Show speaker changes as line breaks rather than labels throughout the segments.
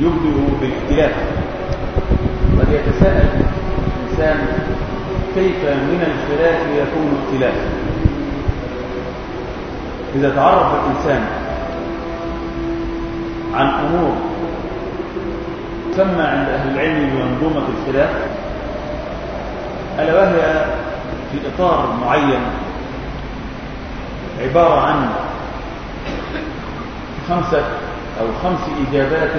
يبدو بالاختلاف قد يتساءل الإنسان كيف من الخلاف يكون اختلاف؟ إذا تعرف الإنسان عن أمور تسمى عند أهل العلم بمنظومة الخلاف ألا وهي في إطار معين عبارة عن خمسة أو خمس إجابات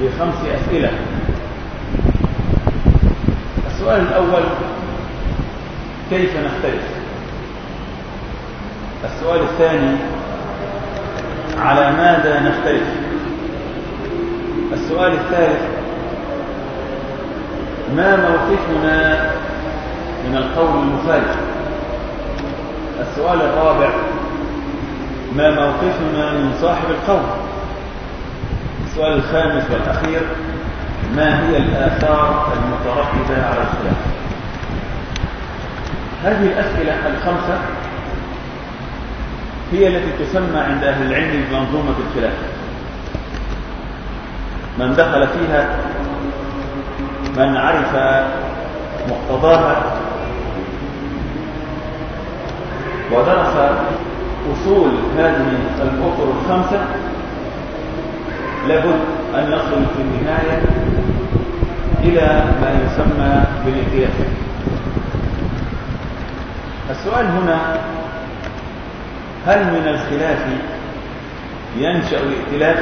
لخمس أسئلة. السؤال الأول كيف نختلف؟ السؤال الثاني على ماذا نختلف؟ السؤال الثالث ما موقفنا من القول المخالف السؤال الرابع ما موقفنا من صاحب القول؟ السؤال الخامس والأخير ما هي الآثار المترتبة على الخلاف؟ هذه الأسئلة الخمسة هي التي تسمى عند أهل العلم بمنظومة الخلاف من دخل فيها من عرف مقتضاها ودرس أصول هذه الأطر الخمسة لابد أن نصل في النهاية إلى ما يسمى بالائتلاف السؤال هنا هل من الخلاف ينشأ الائتلاف؟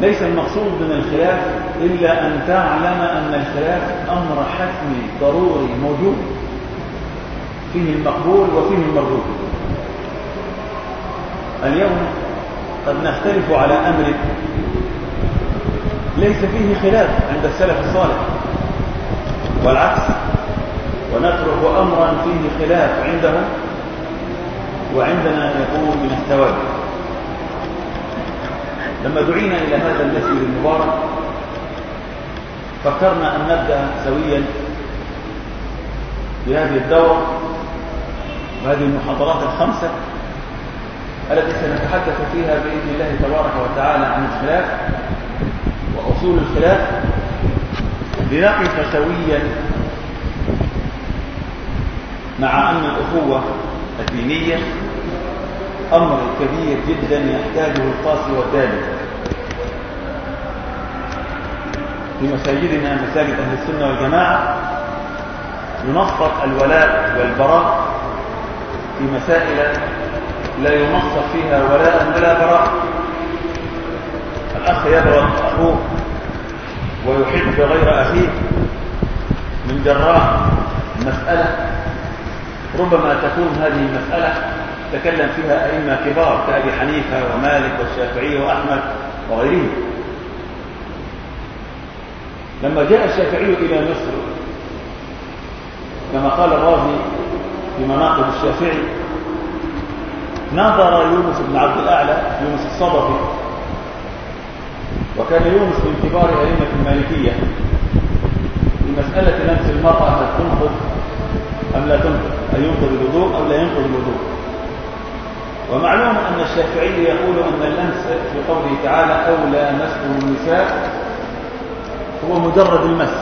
ليس المقصود من الخلاف إلا أن تعلم أن الخلاف أمر حتمي ضروري موجود فيه المقبول وفيه المردود. اليوم قد نختلف على أمر ليس فيه خلاف عند السلف الصالح. والعكس ونترك أمرا فيه خلاف عندهم وعندنا يكون من الثواب. لما دعينا إلى هذا المسجد المبارك فكرنا أن نبدأ سويا بهذه الدورة وهذه المحاضرات الخمسة. التي سنتحدث فيها بإذن الله تبارك وتعالى عن الخلاف وأصول الخلاف لنقف سويا مع أن الأخوة الدينية أمر كبير جدا يحتاجه القاصي والدالي. في مساجدنا مساجد أهل السنة والجماعة ينصت الولاء والبراء في مسائل لا ينصت فيها ولاء ولا براء الأخ يبرد أخوه ويحب غير أخيه من جراء مسألة. ربما تكون هذه المسألة تكلم فيها أئمة كبار كأبي حنيفة ومالك والشافعي وأحمد وغيرهم. لما جاء الشافعي إلى مصر كما قال الرازي في مناقب الشافعي نظر يونس بن عبد الأعلى يونس الصدفي وكان يونس من كبار أئمة المالكية في مسألة لمس المرأة هل تنقض أم لا تنقض هل ينقض الوضوء أو لا ينقض الوضوء؟ ومعلوم أن الشافعي يقول أن اللمس في قوله تعالى أو لامسه النساء هو مجرد المس.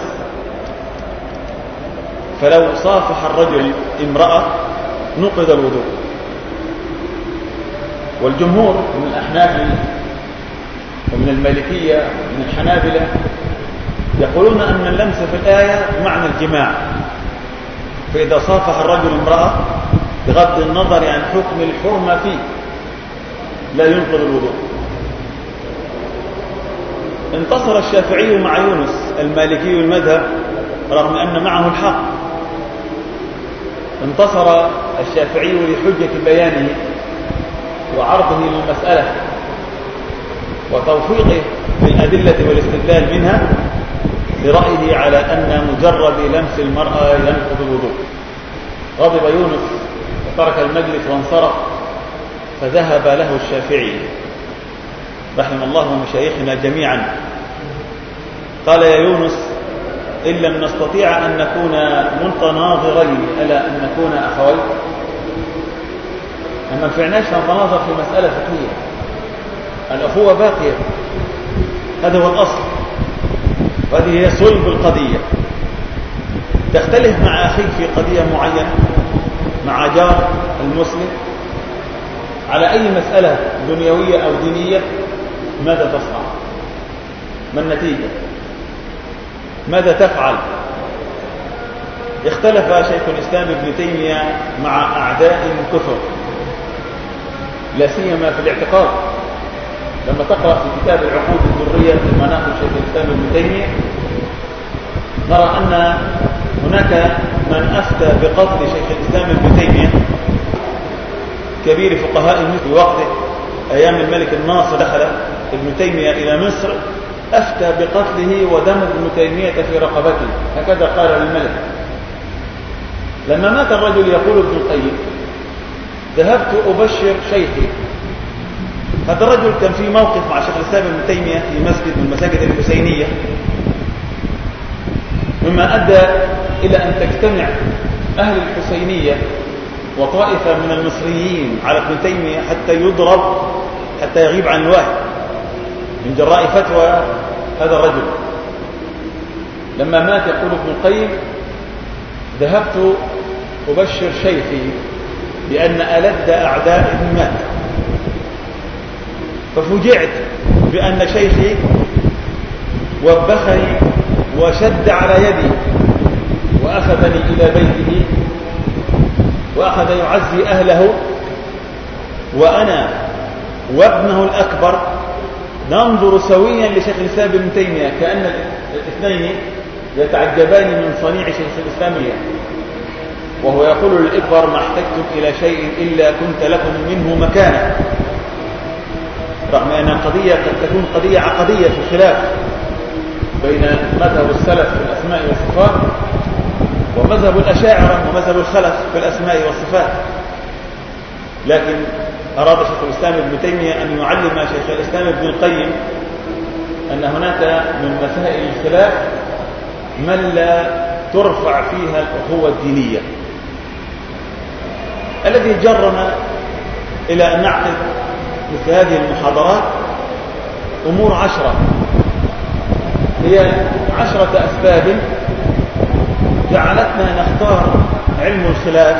فلو صافح الرجل امرأة نقض الوضوء. والجمهور من الأحناف ومن المالكية ومن الحنابلة يقولون أن اللمس في الآية بمعنى الجماع. فإذا صافح الرجل امرأة بغض النظر عن حكم الحرمة فيه لا ينقض الوضوء. انتصر الشافعي مع يونس المالكي المذهب رغم أن معه الحق. انتصر الشافعي لحجة بيانه وعرضه للمسألة وتوفيقه بالأدلة والاستدلال منها برأيه على أن مجرد لمس المرأة ينقض الوضوء. غضب يونس وترك المجلس وانصرف فذهب له الشافعي رحم الله مشايخنا جميعا. قال يا يونس إن لم نستطيع أن نكون متناظرين ألا أن نكون أخوين أما فعناش نتناظر في مسألة فقهية الأخوة باقية. هذا هو الأصل. وهذه هي صلب القضية. تختلف مع أخيك في قضية معينة مع جار المسلم على أي مسألة دنيوية أو دينية ماذا تصنع؟ ما النتيجة؟ ماذا تفعل؟ اختلف شيخ الإسلام ابن تيمية مع أعداء كثر لا سيما في الاعتقاد. لما تقرأ في كتاب العقود الدرية في مناقب شيخ الإسلام ابن تيمية نرى أن هناك من أفتى بقتل شيخ الإسلام ابن تيمية كبير فقهاء مصر في وقته أيام الملك الناصر دخل ابن تيمية إلى مصر أفتى بقتله ودم ابن تيمية في رقبته. هكذا قال للملك. لما مات الرجل يقول ابن القيم ذهبت أبشر شيخي. هذا الرجل كان في موقف مع شيخ الإسلام ابن تيمية في مسجد من المساجد الحسينية. مما أدى إلى أن تجتمع أهل الحسينية وطائفة من المصريين على ابن تيمية حتى يضرب حتى يغيب عن الوحي من جراء فتوى هذا الرجل. لما مات يقول ابن القيم ذهبت أبشر شيخي. بأن ألد أعداء مات ففجعت بأن شيخي وبخني وشد على يدي وأخذني إلى بيته وأخذ يعزي أهله وأنا وابنه الأكبر ننظر سويا لشيخ الإسلام ابن تيمية كأن الاثنين يتعجبان من صنيع شيخ الإسلام. وهو يقول للإكبر ما احتجتم إلى شيء إلا كنت لكم منه مكانه رغم أن القضية قد تكون قضية عقدية في الخلاف بين مذهب السلف في الأسماء والصفات ومذهب الأشاعرة ومذهب الخلف في الأسماء والصفات. لكن أراد شيخ الإسلام ابن تيمية أن يعلم شيخ الإسلام ابن القيم أن هناك من مسائل الخلاف من لا ترفع فيها الأخوة الدينية. الذي جرنا إلى أن نعقد مثل هذه المحاضرات أمور عشرة. هي عشرة أسباب جعلتنا نختار علم الخلاف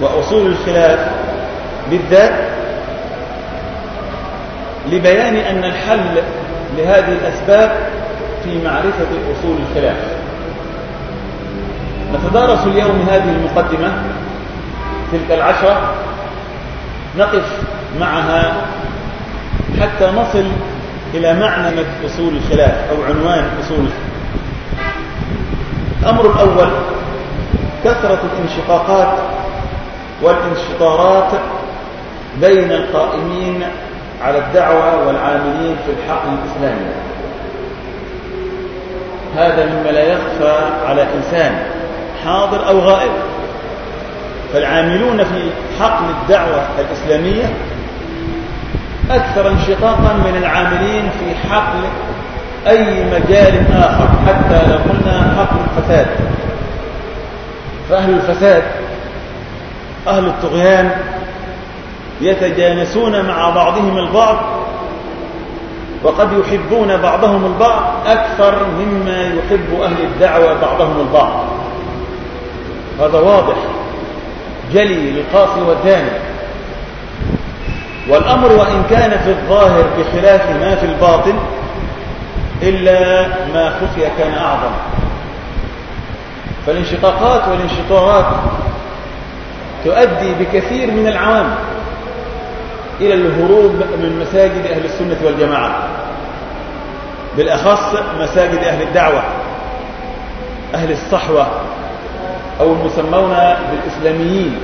وأصول الخلاف بالذات لبيان أن الحل لهذه الأسباب في معرفة أصول الخلاف. نتدارس اليوم هذه المقدمة تلك العشرة نقف معها حتى نصل إلى معنى أصول الخلاف أو عنوان أصول الأمر الأول كثرة الانشقاقات والانشطارات بين القائمين على الدعوة والعاملين في الحقل الإسلامي. هذا مما لا يخفى على إنسان حاضر أو غائب. فالعاملون في حقل الدعوة الإسلامية أكثر انشقاقا من العاملين في حقل أي مجال آخر حتى لو قلنا حقل الفساد. فأهل الفساد أهل الطغيان يتجانسون مع بعضهم البعض وقد يحبون بعضهم البعض أكثر مما يحب أهل الدعوة بعضهم البعض. هذا واضح. جلي للقاصي والداني والأمر وإن كان في الظاهر بخلاف ما في الباطن إلا ما خفي كان أعظم. فالانشقاقات والانشطارات تؤدي بكثير من العوام إلى الهروب من مساجد أهل السنة والجماعة بالأخص مساجد أهل الدعوة أهل الصحوة أو المسمون بالإسلاميين.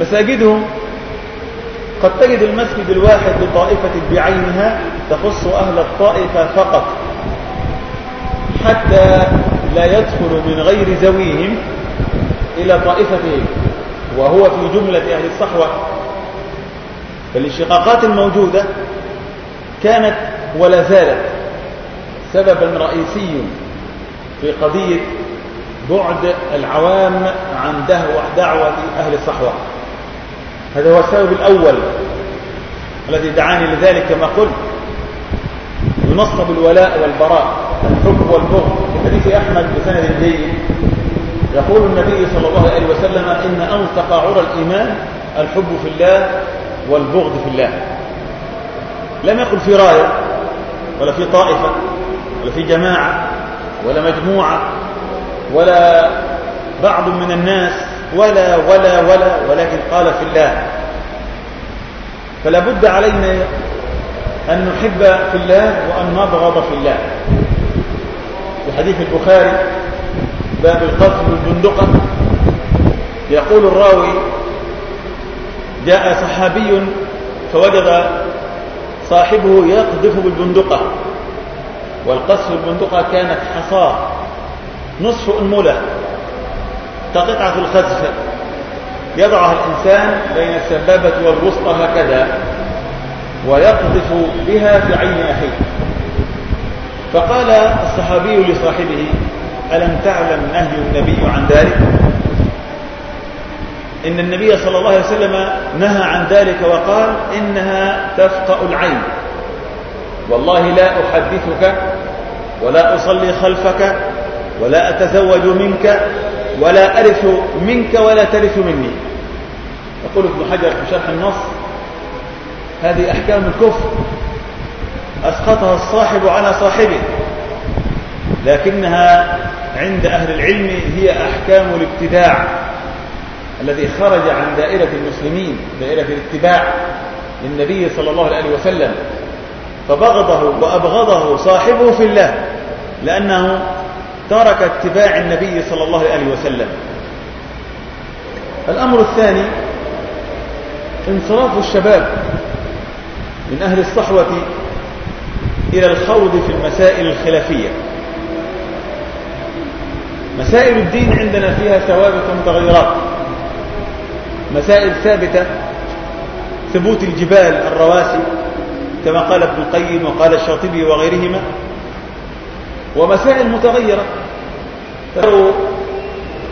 مساجدهم قد تجد المسجد الواحد لطائفة بعينها تخص أهل الطائفة فقط حتى لا يدخل من غير زويهم إلى طائفتهم وهو في جملة أهل الصحوة. فالانشقاقات الموجودة كانت ولا زالت سببا رئيسي في قضية بعد العوام عن دعوة أهل الصحوة هذا هو السبب الأول الذي دعاني لذلك كما قلت. ينصب الولاء والبراء الحب والبغض. في حديث أحمد بسند جيد يقول النبي صلى الله عليه وسلم إن أنطق عرى الإيمان الحب في الله والبغض في الله. لم يقل في راية ولا في طائفة ولا في جماعة ولا مجموعة. ولا بعض من الناس ولا ولا ولا ولكن قال في الله. فلا بد علينا أن نحب في الله وأن نبغض في الله. في حديث البخاري باب القتل بالبندقة يقول الراوي جاء صحابي فوجد صاحبه يقذف بالبندقة والقذف بالبندقة كانت حصاة. نصف أنملة كقطعة الخزف. يضعها الإنسان بين السبابة والوسطى هكذا ويقذف بها في عين أخيه. فقال الصحابي لصاحبه ألم تعلم نهي النبي عن ذلك؟ إن النبي صلى الله عليه وسلم نهى عن ذلك وقال إنها تفقأ العين. والله لا أحدثك ولا أصلي خلفك ولا أتزوج منك ولا أرث منك ولا ترث مني. يقول ابن حجر في شرح النص هذه أحكام الكفر أسقطها الصاحب على صاحبه لكنها عند أهل العلم هي أحكام الابتداع الذي خرج عن دائرة المسلمين دائرة الاتباع للنبي صلى الله عليه وسلم فبغضه وأبغضه صاحبه في الله لأنه ترك اتباع النبي صلى الله عليه وسلم. الأمر الثاني انصراف الشباب من أهل الصحوة إلى الخوض في المسائل الخلافية. مسائل الدين عندنا فيها ثوابت متغيرات مسائل ثابتة ثبوت الجبال الرواسي كما قال ابن القيم وقال الشاطبي وغيرهما ومسائل متغيرة.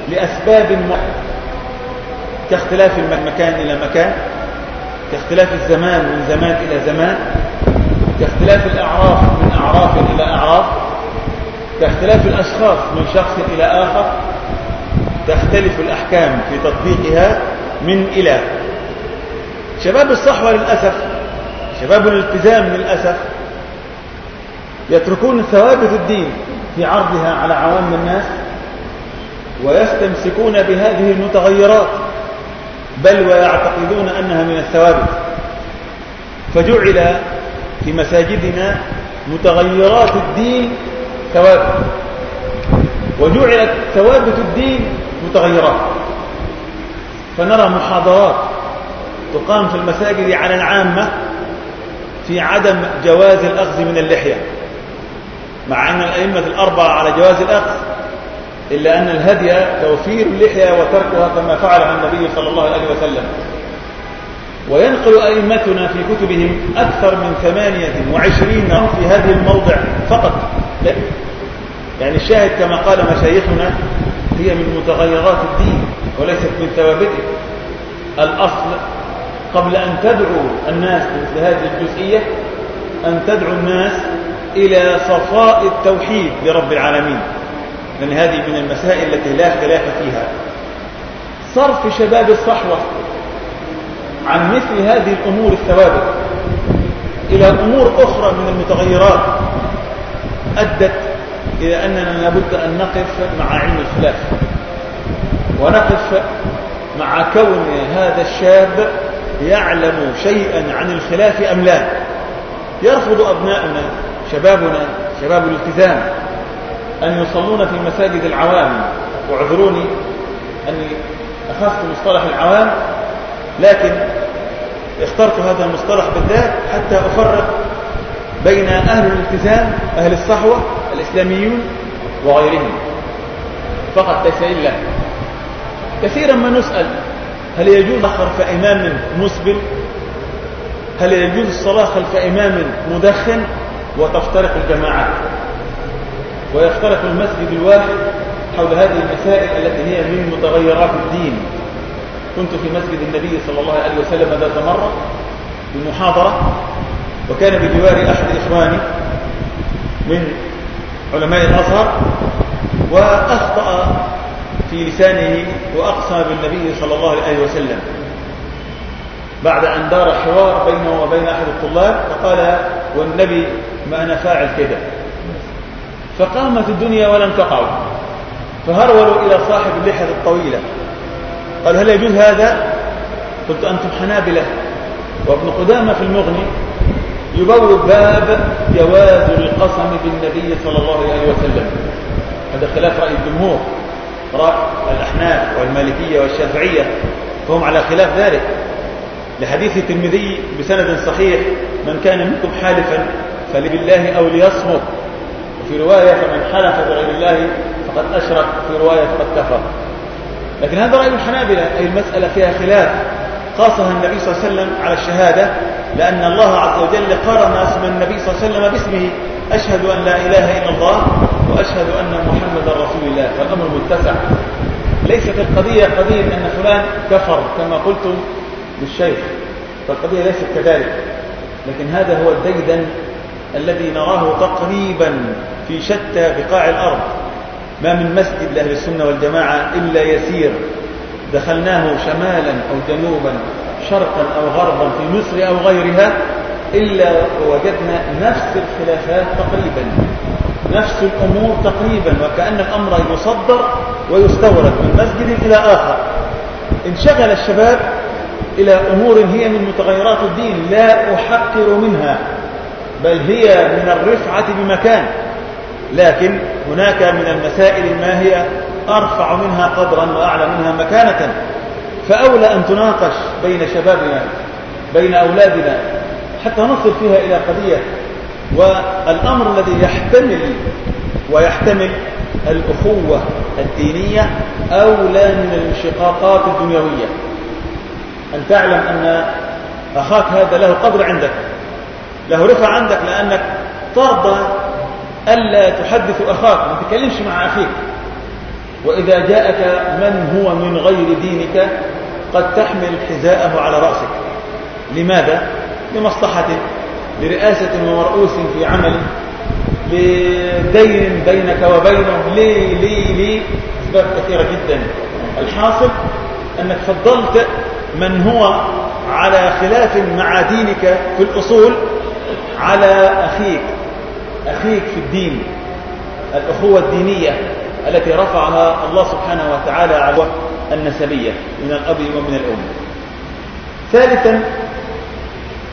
لأسباب كاختلاف المكان إلى مكان كاختلاف الزمان من زمان إلى زمان كاختلاف الأعراف من أعراف إلى أعراف كاختلاف الأشخاص من شخص إلى آخر تختلف الأحكام في تطبيقها من إلى. شباب الصحوة للأسف شباب الالتزام للأسف يتركون ثوابت الدين في عرضها على عوام الناس ويستمسكون بهذه المتغيرات بل ويعتقدون أنها من الثوابت. فجعل في مساجدنا متغيرات الدين ثوابت. وجعلت ثوابت الدين متغيرات. فنرى محاضرات تقام في المساجد على العامة في عدم جواز الأخذ من اللحية. مع أن الأئمة الأربعة على جواز الأخذ إلا أن الهدي توفير اللحية وتركها كما فعل النبي صلى الله عليه وسلم. وينقل أئمتنا في كتبهم أكثر من ثمانية وعشرين في هذه الموضع فقط. لا. يعني الشاهد كما قال مشايخنا هي من متغيرات الدين وليست من ثوابته. الأصل قبل أن تدعو الناس مثل هذه الجزئية أن تدعو الناس إلى صفاء التوحيد لرب العالمين. لأن هذه من المسائل التي لا خلاف فيها. صرف شباب الصحوة عن مثل هذه الأمور الثوابت إلى أمور أخرى من المتغيرات أدت إلى أننا لابد أن نقف مع علم الخلاف ونقف مع كون هذا الشاب يعلم شيئا عن الخلاف أم لا. يرفض أبناؤنا شبابنا شباب الالتزام أن يصلون في مساجد العوام. واعذروني أني أخذت مصطلح العوام لكن اخترت هذا المصطلح بالذات حتى أفرق بين أهل الالتزام أهل الصحوة الإسلاميون وغيرهم. فقط ليس إلا. كثيرا ما نسأل هل يجوز خلف إمام مسبل؟ هل يجوز الصلاة خلف إمام مدخن؟ وتفترق الجماعات ويفترق المسجد الواحد حول هذه المسائل التي هي من متغيرات الدين. كنت في مسجد النبي صلى الله عليه وسلم ذات مرة بمحاضرة وكان بجوار أحد إخواني من علماء الأزهر وأخطأ في لسانه وأقسم بالنبي صلى الله عليه وسلم. بعد أن دار حوار بينه وبين أحد الطلاب فقال والنبي ما أنا فاعل كده. فقامت الدنيا ولم تقع فهرولوا إلى صاحب اللحية الطويلة. قال هل يجوز هذا؟ قلت أنتم حنابلة. وابن قدامة في المغني يبوب باب جواز القسم بالنبي صلى الله عليه وسلم. هذا خلاف رأي الجمهور رأي الأحناف والمالكية والشافعية فهم على خلاف ذلك. لحديث الترمذي بسند صحيح من كان منكم حالفا فلبالله أو ليصمت. وفي رواية فمن حلف بغير الله فقد أشرك في رواية فقد كفر. لكن هذا رأي الحنابلة أي المسألة فيها خلاف قاصها النبي صلى الله عليه وسلم على الشهادة لأن الله عز وجل قرن اسم النبي صلى الله عليه وسلم باسمه أشهد أن لا إله إلا الله وأشهد أن محمدا رسول الله. فالأمر متسع. ليست القضية قضية أن فلان كفر كما قلتم. للشيخ. فالقضية ليست كذلك لكن هذا هو الديدن الذي نراه تقريبا في شتى بقاع الأرض. ما من مسجد لأهل السنة والجماعة إلا يسير. دخلناه شمالا أو جنوبا شرقا أو غربا في مصر أو غيرها إلا وجدنا نفس الخلافات تقريبا. نفس الأمور تقريبا وكأن الأمر يصدر ويستورد من مسجد إلى آخر. انشغل الشباب إلى أمور هي من متغيرات الدين لا أحقر منها بل هي من الرفعة بمكان. لكن هناك من المسائل ما هي أرفع منها قدرا وأعلى منها مكانة. فأولى أن تناقش بين شبابنا بين أولادنا حتى نصل فيها إلى قضية. والأمر الذي يحتمل ويحتمل الأخوة الدينية أولى من الانشقاقات الدنيوية. أن تعلم أن أخاك هذا له قدر عندك له رفع عندك لأنك ترضى ألا تحدث أخاك ما تكلمش مع أخيك. وإذا جاءك من هو من غير دينك قد تحمل حذاءه على رأسك. لماذا؟ لمصلحة لرئاسة ومرؤوس في عمل لدين بينك وبينه. لي لي لي أسباب كثيرة جدا. الحاصل أنك فضلت من هو على خلاف مع دينك في الأصول على أخيك أخيك في الدين الأخوة الدينية التي رفعها الله سبحانه وتعالى على النسبية من الأب ومن الأم. ثالثا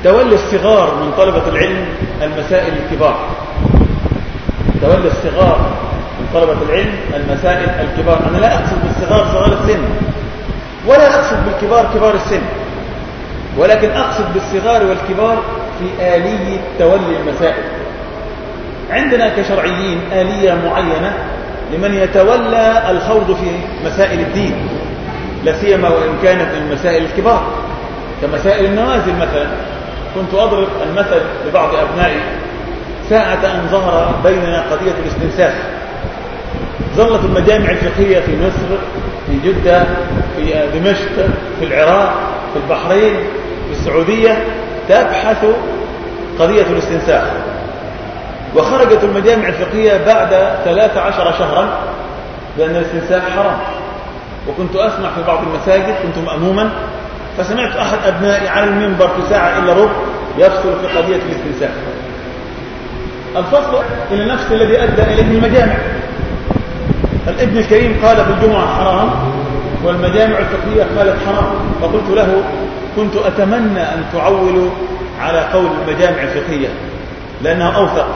تولي الصغار من طلبة العلم المسائل الكبار. تولي الصغار من طلبة العلم المسائل الكبار. أنا لا أقصد بالصغار صغار السن. ولا أقصد والكبار كبار السن ولكن أقصد بالصغار والكبار في آلية تولي المسائل. عندنا كشرعيين آلية معينة لمن يتولى الخوض في مسائل الدين لا سيما وإن كانت من المسائل الكبار كمسائل النوازل مثلا. كنت أضرب المثل لبعض أبنائي ساعة أن ظهر بيننا قضية الاستنساخ. ظلت المجامع الفقهية في مصر في جدة في دمشق في العراق في البحرين في السعودية تبحث قضية الاستنساخ. وخرجت المجامع الفقهية بعد 13 شهرا بأن الاستنساخ حرام. وكنت أسمع في بعض المساجد كنت مأموما فسمعت أحد أبنائي على المنبر في ساعة إلا ربع يفصل في قضية الاستنساخ. الفصل إلى نفس الذي أدى إليه المجامع. الابن الكريم قال في الجمعة حرام والمجامع الفقهية قالت حرام فقلت له كنت أتمنى أن تعولوا على قول المجامع الفقهية لأنها أوثق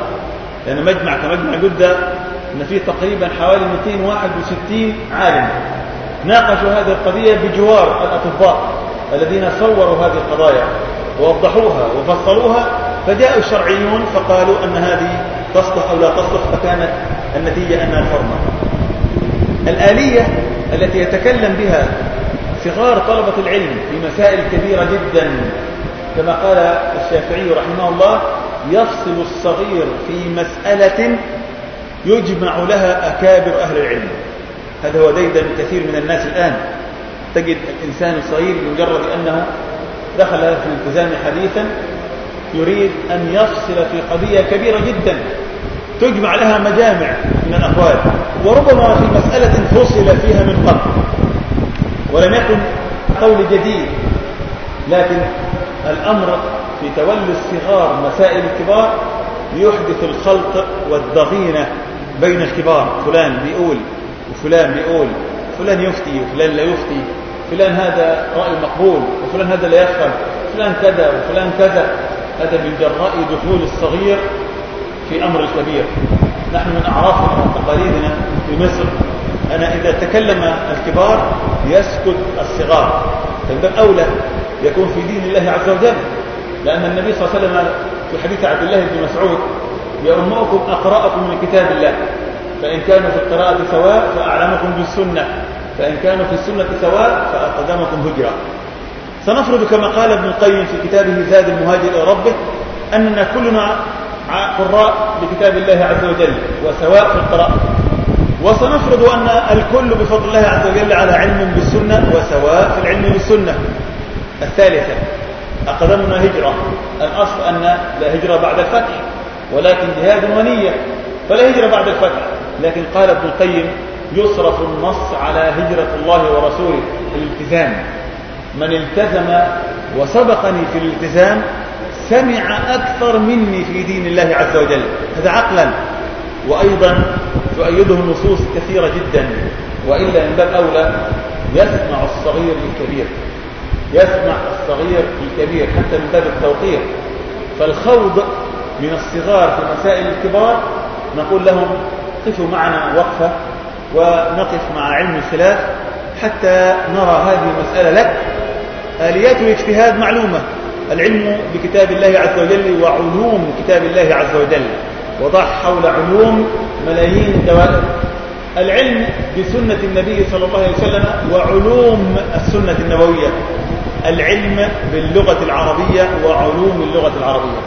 لأن مجمع كمجمع جدة أن فيه تقريبا حوالي 261 عالم. ناقشوا هذه القضية بجوار الأطباء الذين صوروا هذه القضايا ووضحوها وفصلوها فجاء الشرعيون فقالوا أن هذه تصلح أو لا تصلح فكانت النتيجة أنها حرمة. الآلية التي يتكلم بها صغار طلبة العلم في مسائل كبيرة جدا. كما قال الشافعي رحمه الله يفصل الصغير في مسألة يجمع لها أكابر أهل العلم. هذا هو ديدا كثير من الناس الآن. تجد الإنسان الصغير بمجرد أنه دخل في الالتزام حديثا يريد أن يفصل في قضية كبيرة جدا. تجمع لها مجامع من الأقوال وربما في مسألة فصل فيها من قبل. ولم يكن قول جديد لكن الأمر في تولي الصغار مسائل الكبار يحدث الخلط والضغينة بين الكبار. فلان بيقول وفلان بيقول فلان يفتي وفلان لا يفتي فلان هذا رأي مقبول وفلان هذا لا يفهم فلان كذا وفلان كذا. هذا من جراء دخول الصغير في أمر الكبير. نحن من أعرافنا وتقاليدنا في مصر أنا إذا تكلم الكبار يسكت الصغار. فالباب أولى يكون في دين الله عز وجل لأن النبي صلى الله عليه وسلم في حديث عبد الله بن مسعود يأمكم أقرأكم من كتاب الله فإن كانوا في القراءة سواء فأعلمكم بالسنة فإن كانوا في السنة سواء فأقدمكم هجرة. سنفرض كما قال ابن القيم في كتابه زاد المهاجر إلى ربه أننا كلنا قراء لكتاب الله عز وجل وسواء في القراءة. وسنفرض أن الكل بفضل الله عز وجل على علم بالسنة وسواء في العلم بالسنة. الثالثة أقدمنا هجرة. الأصل أن لا هجرة بعد الفتح ولكن جهاد ونية. فلا هجرة بعد الفتح. لكن قال ابن القيم يصرف النص على هجرة الله ورسوله الالتزام. من التزم وسبقني في الالتزام سمع أكثر مني في دين الله عز وجل. هذا عقلا. وأيضا تؤيده النصوص كثيرة جدا. وإلا من باب أولى يسمع الصغير الكبير يسمع الصغير الكبير حتى من باب التوقير. فالخوض من الصغار في مسائل الكبار نقول لهم قفوا معنا وقفة ونقف مع علم الخلاف حتى نرى هذه المسألة لك. آليات الاجتهاد معلومة. العلم بكتاب الله عز وجل وعلوم كتاب الله عز وجل. وضع حول علوم ملايين دوائر العلم بسنة النبي صلى الله عليه وسلم وعلوم السنة النبوية. العلم باللغة العربية وعلوم اللغة العربية.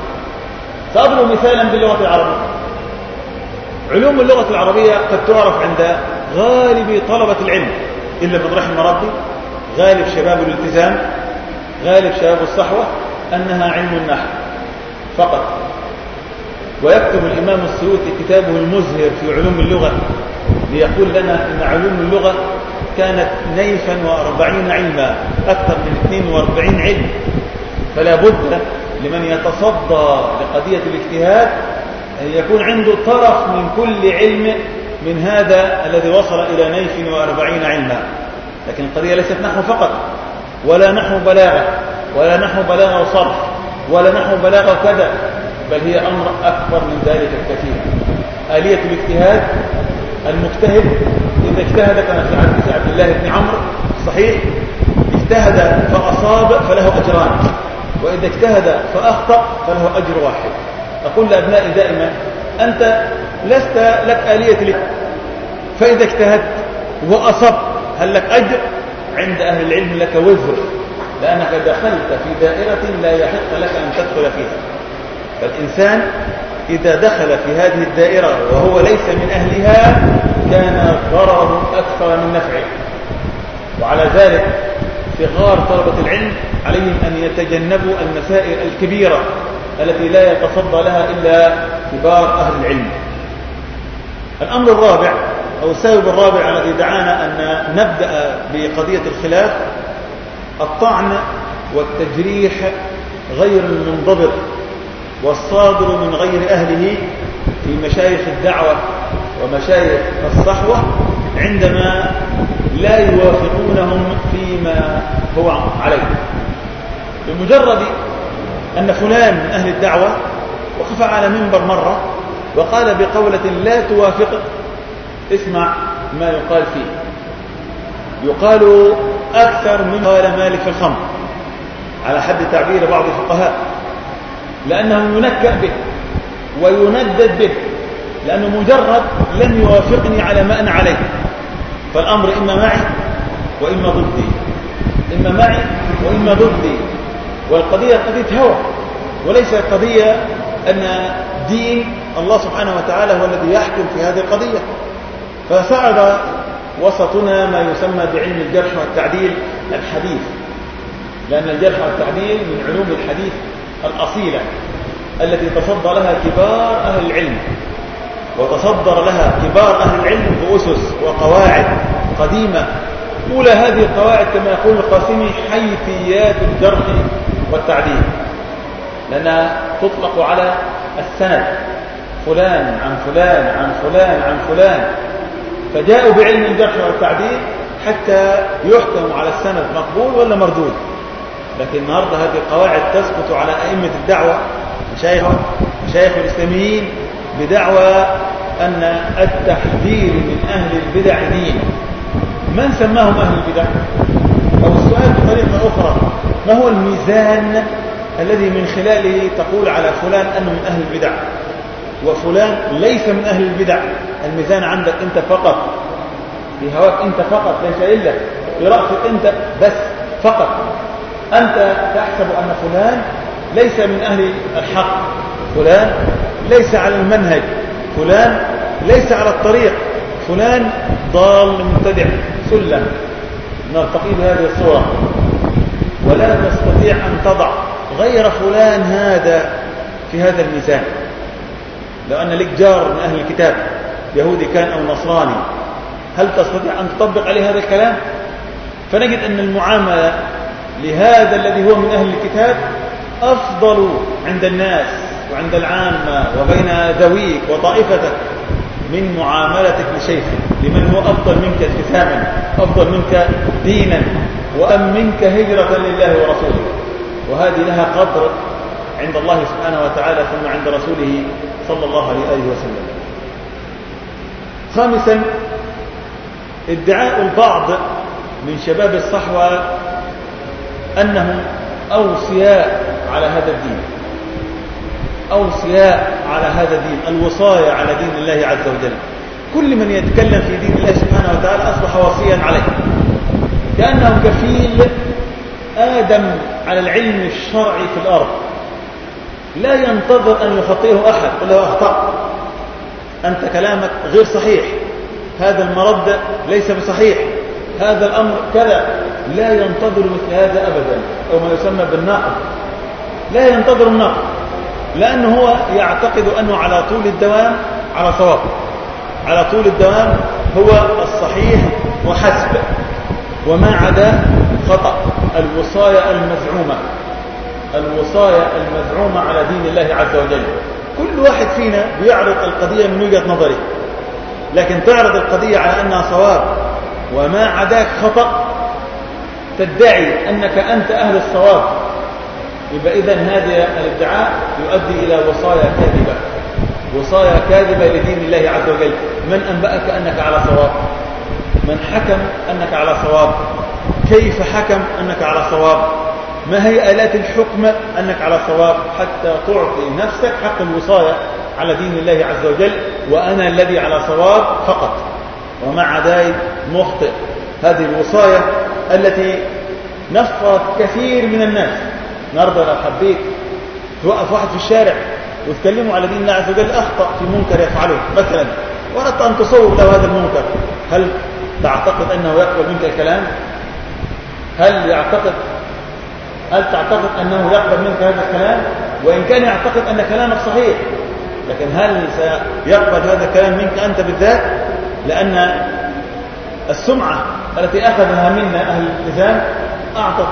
سأضرب مثالا باللغة العربية. علوم اللغة العربية قد تعرف عند غالب طلبة العلم. إلا من رحم ربي غالب شباب الالتزام غالب شباب الصحوة أنها علم النحو فقط. ويكتب الإمام السيوطي كتابه المزهر في علوم اللغة ليقول لنا أن علوم اللغة كانت نيفا وأربعين علما أكثر من 42 علم. فلا بد لمن يتصدى لقضية الاجتهاد أن يكون عنده طرف من كل علم من هذا الذي وصل إلى نيف وأربعين علما. لكن القضية ليست نحو فقط ولا نحو بلاغة. ولا نحو بلاغة وصرف ولا نحو بلاغة كذا بل هي أمر أكبر من ذلك الكثير آلية الاجتهاد المجتهد إذا اجتهد كما في عبد الله بن عمرو صحيح اجتهد فأصاب فله أجران وإذا اجتهد فأخطأ فله أجر واحد. أقول لأبنائي دائما أنت لست لك آلية لك فإذا اجتهدت وأصبت هل لك أجر؟ عند أهل العلم لك وزر. لأنك دخلت في دائرة لا يحق لك أن تدخل فيها. فالإنسان إذا دخل في هذه الدائرة وهو ليس من أهلها كان ضرره أكثر من نفعه. وعلى ذلك صغار طلبة العلم عليهم أن يتجنبوا المسائل الكبيرة التي لا يتصدى لها إلا كبار أهل العلم. الأمر الرابع أو السبب الرابع الذي دعانا أن نبدأ بقضية الخلاف الطعن والتجريح غير المنضبط والصادر من غير أهله في مشايخ الدعوة ومشايخ الصحوة عندما لا يوافقونهم فيما هو عليه. بمجرد أن فلان من أهل الدعوة وقف على منبر مرة وقال بقولة لا توافق اسمع ما يقال فيه. يقال أكثر من قال مالك في الخمر. على حد تعبير بعض الفقهاء. لأنه ينكأ به ويندد به. لأنه مجرد لم يوافقني على ما أنا عليه. فالأمر إما معي وإما ضدي. إما معي وإما ضدي. والقضية قضية هوى. وليس قضية أن دين الله سبحانه وتعالى هو الذي يحكم في هذه القضية. فصعد وسطنا ما يسمى بعلم الجرح والتعديل الحديث. لأن الجرح والتعديل من علوم الحديث الأصيلة التي تصدى لها كبار أهل العلم وتصدر لها كبار أهل العلم بأسس وقواعد قديمة. أولى هذه القواعد كما يقول القاسمي حيثيات الجرح والتعديل لأنها تطلق على السند. فلان عن فلان عن فلان عن فلان. فجاءوا بعلم الجرح والتعديل حتى يحكم على السند مقبول ولا مردود. لكن النهارده هذه القواعد تسقط على أئمة الدعوة مشايخ مشايخ الإسلاميين بدعوى أن التحذير من أهل البدع دين. من سماهم أهل البدع؟ أو السؤال بطريقة أخرى ما هو الميزان الذي من خلاله تقول على فلان أنه من أهل البدع؟ وفلان ليس من أهل البدع. الميزان عندك أنت فقط. في هواك أنت فقط ليس إلا. في رأسك أنت بس فقط. أنت تحسب أن فلان ليس من أهل الحق. فلان ليس على المنهج. فلان ليس على الطريق. فلان ضال مبتدع. سلم نرتقي بهذه الصورة. ولا تستطيع أن تضع غير فلان هذا في هذا الميزان. لو أن لك جار من أهل الكتاب يهودي كان أو نصراني هل تستطيع أن تطبق عليه هذا الكلام؟ فنجد أن المعاملة لهذا الذي هو من أهل الكتاب أفضل عند الناس وعند العامة وبين ذويك وطائفتك من معاملتك لشيخك لمن هو أفضل منك التزاما أفضل منك دينا وأم منك هجرة لله ورسوله. وهذه لها قدر عند الله سبحانه وتعالى ثم عند رسوله صلى الله عليه وسلم. خامسا ادعاء البعض من شباب الصحوة أنهم أوصياء على هذا الدين. أوصياء على هذا الدين الوصاية على دين الله عز وجل. كل من يتكلم في دين الله سبحانه وتعالى أصبح وصيا عليه. كأنه كفيل آدم على العلم الشرعي في الأرض. لا ينتظر أن يخطئه أحد ولا أخطأ. أنت كلامك غير صحيح. هذا المرد ليس بصحيح. هذا الأمر كذا. لا ينتظر مثل هذا أبدا أو ما يسمى بالنقد. لا ينتظر النقد لأنه هو يعتقد أنه على طول الدوام على صواب. على طول الدوام هو الصحيح وحسب. وما عدا خطأ الوصاية المزعومة. الوصاية المزعومة على دين الله عز وجل. كل واحد فينا بيعرض القضية من وجهة نظره لكن تعرض القضية على أنها صواب. وما عداك خطأ تدعي أنك أنت أهل الصواب. يبقى إذا هذا الادعاء يؤدي إلى وصايا كاذبة. وصايا كاذبة لدين الله عز وجل. من أنبأك أنك على صواب؟ من حكم أنك على صواب؟ كيف حكم أنك على صواب؟ ما هي آلات الحكم أنك على صواب حتى تعطي نفسك حق الوصاية على دين الله عز وجل وأنا الذي على صواب فقط. ومع ذلك مخطئ هذه الوصاية التي نفرت كثير من الناس. النهارده لو حبيت توقف واحد في الشارع وتكلمه على دين الله عز وجل أخطأ في منكر يفعله مثلا وأردت أن تصور له هذا المنكر. هل تعتقد أنه يقبل منك الكلام؟ هل يعتقد هل تعتقد أنه يقبل منك هذا الكلام؟ وإن كان يعتقد أن كلامك صحيح. لكن هل سيقبل هذا الكلام منك أنت بالذات؟ لأن السمعة التي أخذها منا أهل الالتزام أعطت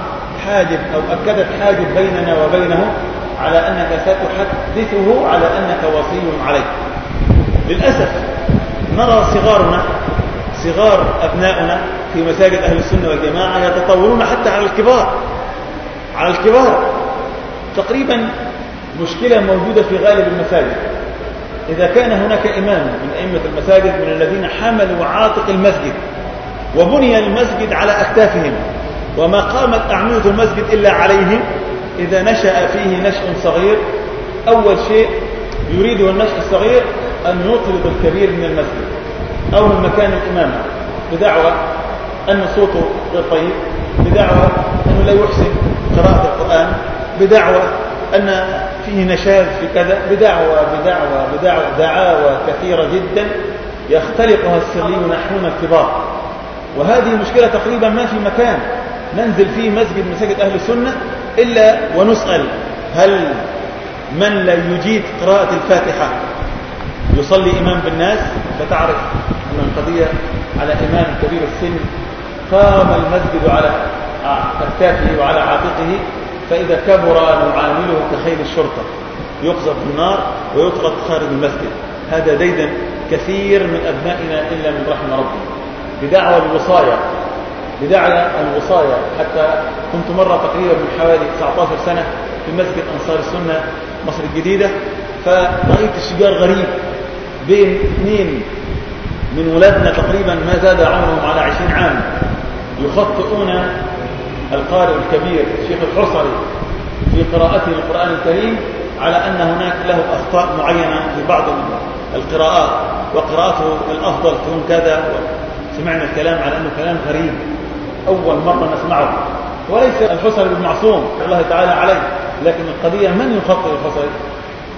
حاجب أو أكدت حاجب بيننا وبينه على أنك ستحدثه على أنك وصي عليه. للأسف نرى صغارنا صغار أبناؤنا في مساجد أهل السنة والجماعة يتطورون حتى على الكبار. على الكبار. تقريبا مشكلة موجودة في غالب المساجد. إذا كان هناك إمام من أئمة المساجد من الذين حملوا عاتق المسجد وبني المسجد على أكتافهم وما قامت أعمدة المسجد إلا عليهم إذا نشأ فيه نشء صغير. أول شيء يريده النشء الصغير أن يطرد الكبير من المسجد أو من مكان الإمامة. بدعوة أن صوته غير طيب. بدعوة أنه لا يحسن قراءة القرآن بدعوة أن فيه نشاز في كذا بدعوة بدعوة بدعوة دعاوى كثيرة جدا يختلقها السريون نحن الكبار. وهذه مشكلة تقريبا ما في مكان ننزل فيه مسجد مساجد أهل السنة إلا ونسأل هل من لا يجيد قراءة الفاتحة؟ يصلي إمام بالناس فتعرف أن القضية على إمام كبير السن قام المسجد على أكتافه وعلى عاتقه فإذا كبر نعامله كخيل الشرطة. يقذف النار ويطرد خارج المسجد. هذا ديدا كثير من أبنائنا إلا من رحم ربي. بدعوى الوصاية بدعوى الوصاية حتى كنت مرة تقريبا من حوالي 19 سنة في مسجد أنصار السنة مصر الجديدة. فرأيت الشجار غريب بين اثنين من ولادنا تقريبا ما زاد عمرهم على 20 عام. يخطئون القارئ الكبير الشيخ الحصري في قراءته للقرآن الكريم على أن هناك له أخطاء معينة في بعض القراءات وقراءته الأفضل تكون كذا سمعنا الكلام على أنه كلام غريب أول مرة نسمعه. وليس الحصري بالمعصوم الله تعالى عليه لكن القضية من يخطئ الحصري؟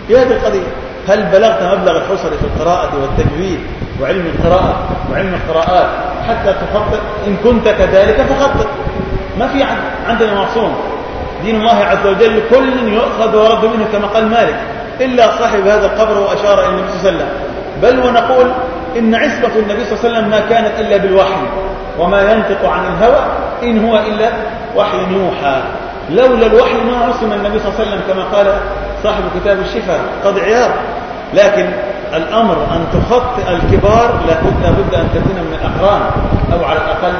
في هذه القضية. هل بلغت مبلغ الحصري في القراءة والتجويد وعلم القراءة وعلم القراءات حتى تخطئ؟ إن كنت كذلك فخطئ. ما في عندنا معصوم. دين الله عز وجل كل يؤخذ ورد منه كما قال مالك. إلا صاحب هذا القبر وأشار إلى النبي صلى الله عليه وسلم. بل ونقول إن عصمة النبي صلى الله عليه وسلم ما كانت إلا بالوحي. وما ينطق عن الهوى إن هو إلا وحي يوحى. لولا الوحي ما عصم النبي صلى الله عليه وسلم كما قال صاحب كتاب الشفاء. قد عياض. لكن الأمر أن تخطئ الكبار لابد, لابد أن تكون من الأقران أو على الأقل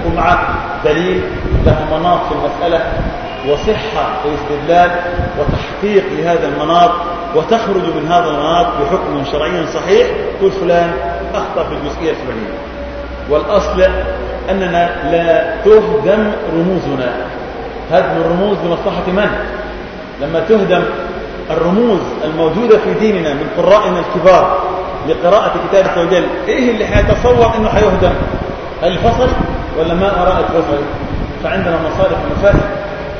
يكون معك دليل له مناط في المسألة وصحة الاستدلال وتحقيق لهذا المناط وتخرج من هذا المناط بحكم شرعي صحيح تقول فلان أخطأ في الجزئية الفلانية والأصل أننا لا تهدم رموزنا هدم الرموز بمصلحة من؟ لما تهدم الرموز الموجودة في ديننا من قرائنا الكبار لقراءة كتاب الله وجل إيه اللي حيتصور إنه حيهدم؟ الفصل ولا ما أراء الفصل؟ فعندنا مصالح ومفاسد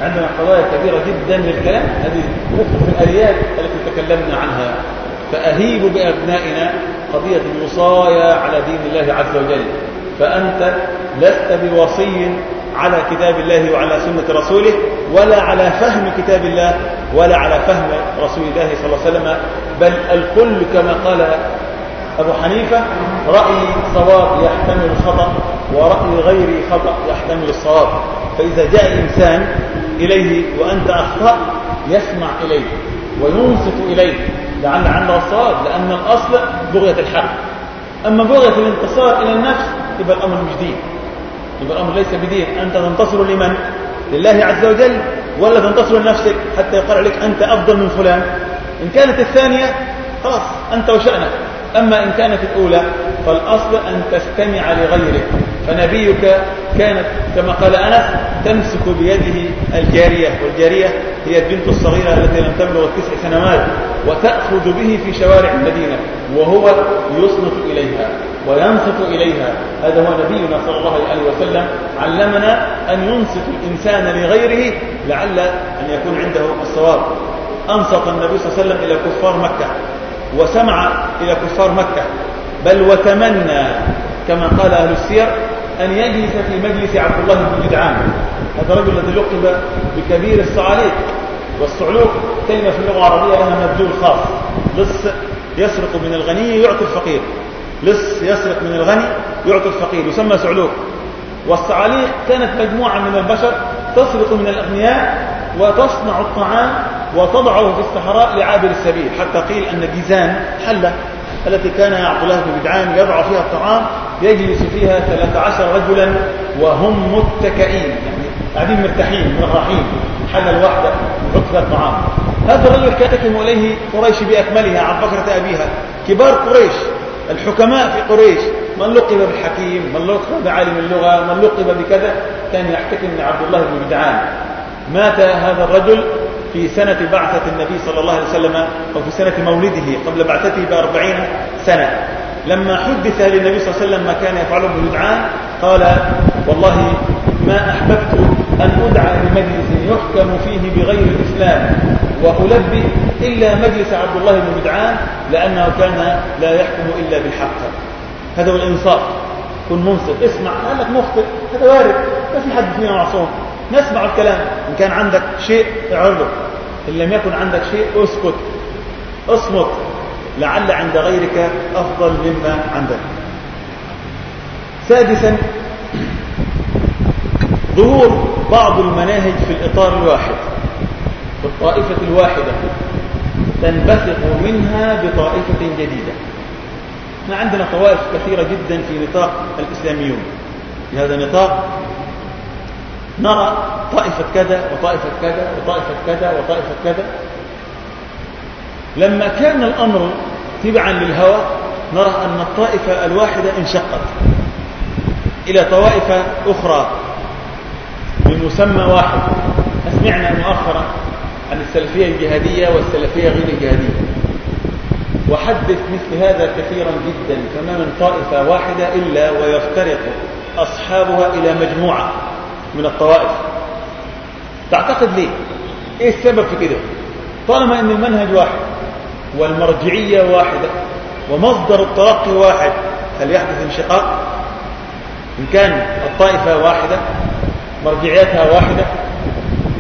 عندنا قضايا كبيرة جدا للكلام هذه وفق في الآليات التي تكلمنا عنها فأهيب بأبنائنا قضية الوصايا على دين الله عز وجل فأنت لست بوصي على كتاب الله وعلى سنة رسوله ولا على فهم كتاب الله ولا على فهم رسول الله صلى الله عليه وسلم. بل الكل كما قال أبو حنيفة رأي صواب يحتمل الخطأ ورأي غير خطأ يحتمل الصواب. فإذا جاء إنسان إليه وأنت أخطأ يسمع إليه وينصت إليه لعل عنده الصواب لأن الأصل بغية الحق. أما بغية الانتصار إلى النفس يبقى الأمر مش دين. يبقى الأمر ليس بدين أنت تنتصر لمن؟ لله عز وجل ولا تنتصر لنفسك حتى يقال عليك أنت أفضل من فلان إن كانت الثانية خلاص أنت وشأنك أما إن كانت الأولى فالأصل أن تستمع لغيرك فنبيك كانت كما قال أنس تمسك بيده الجارية والجارية هي البنت الصغيرة التي لم تبلغ التسع سنوات وتأخذ به في شوارع المدينة وهو يصنف إليها وينصت إليها. هذا هو نبينا صلى الله عليه وسلم علمنا أن ينصت الإنسان لغيره لعل أن يكون عنده الصواب. أنصت النبي صلى الله عليه وسلم إلى كفار مكة وسمع إلى كفار مكة بل وتمنى كما قال أهل السير أن يجلس في مجلس عبد الله بن جدعان. هذا الرجل الذي لقب بكبير الصعاليق والصعلوك كلمة في اللغة العربية لها مبدول خاص. لص يسرق من الغني يعطي الفقير. لص يسرق من الغني يعطي الفقير يسمى صعلوك والصعاليق كانت مجموعة من البشر تسرق من الأغنياء وتصنع الطعام وتضعه في الصحراء لعابر السبيل. حتى قيل أن جيزان حلة. التي كان عبد الله بن جدعان يضع فيها الطعام يجلس فيها 13 رجلا وهم متكئين يعني قاعدين مرتاحين مرحين حل الواحدة يحط فيها الطعام. هذا الرجل كتكم إليه قريش بأكملها عن بكرة أبيها. كبار قريش الحكماء في قريش من لقب بالحكيم من لقب بعالم اللغة من لقب بكذا كان يحتكم لعبد الله بن جدعان مات هذا الرجل في سنة بعثة النبي صلى الله عليه وسلم أو في سنة مولده قبل بعثته بأربعين سنة. لما حدث للنبي صلى الله عليه وسلم ما كان يفعله جدعان قال والله ما أحببت أن أدعى لمجلس يحكم فيه بغير الإسلام وألبي إلا مجلس عبد الله بن جدعان لأنه كان لا يحكم إلا بالحق. هذا هو الإنصاف. كن منصف اسمع قال لك مخطئ هذا وارد ما في حد فينا معصوم نسمع الكلام. إن كان عندك شيء اعرضه إن لم يكن عندك شيء اسكت. اصمت. لعل عند غيرك أفضل مما عندك. سادسا ظهور بعض المناهج في الإطار الواحد في الطائفة الواحدة تنبثق منها بطائفة جديدة. إحنا عندنا طوائف كثيرة جدا في نطاق الإسلاميون. في هذا النطاق نرى طائفة كذا وطائفة كذا وطائفة كذا وطائفة كذا. لما كان الأمر تبعا للهوى نرى أن الطائفة الواحدة انشقت إلى طوائف أخرى بمسمى واحد. أسمعنا مؤخرا عن السلفية الجهادية والسلفية غير الجهادية. وحدث مثل هذا كثيرا جدا فما من طائفة واحدة إلا ويفترق أصحابها إلى مجموعة. من الطوائف. تعتقد ليه؟ إيه السبب في كده؟ طالما إن المنهج واحد والمرجعية واحدة ومصدر التلقي واحد هل يحدث انشقاق؟ إن كان الطائفة واحدة مرجعيتها واحدة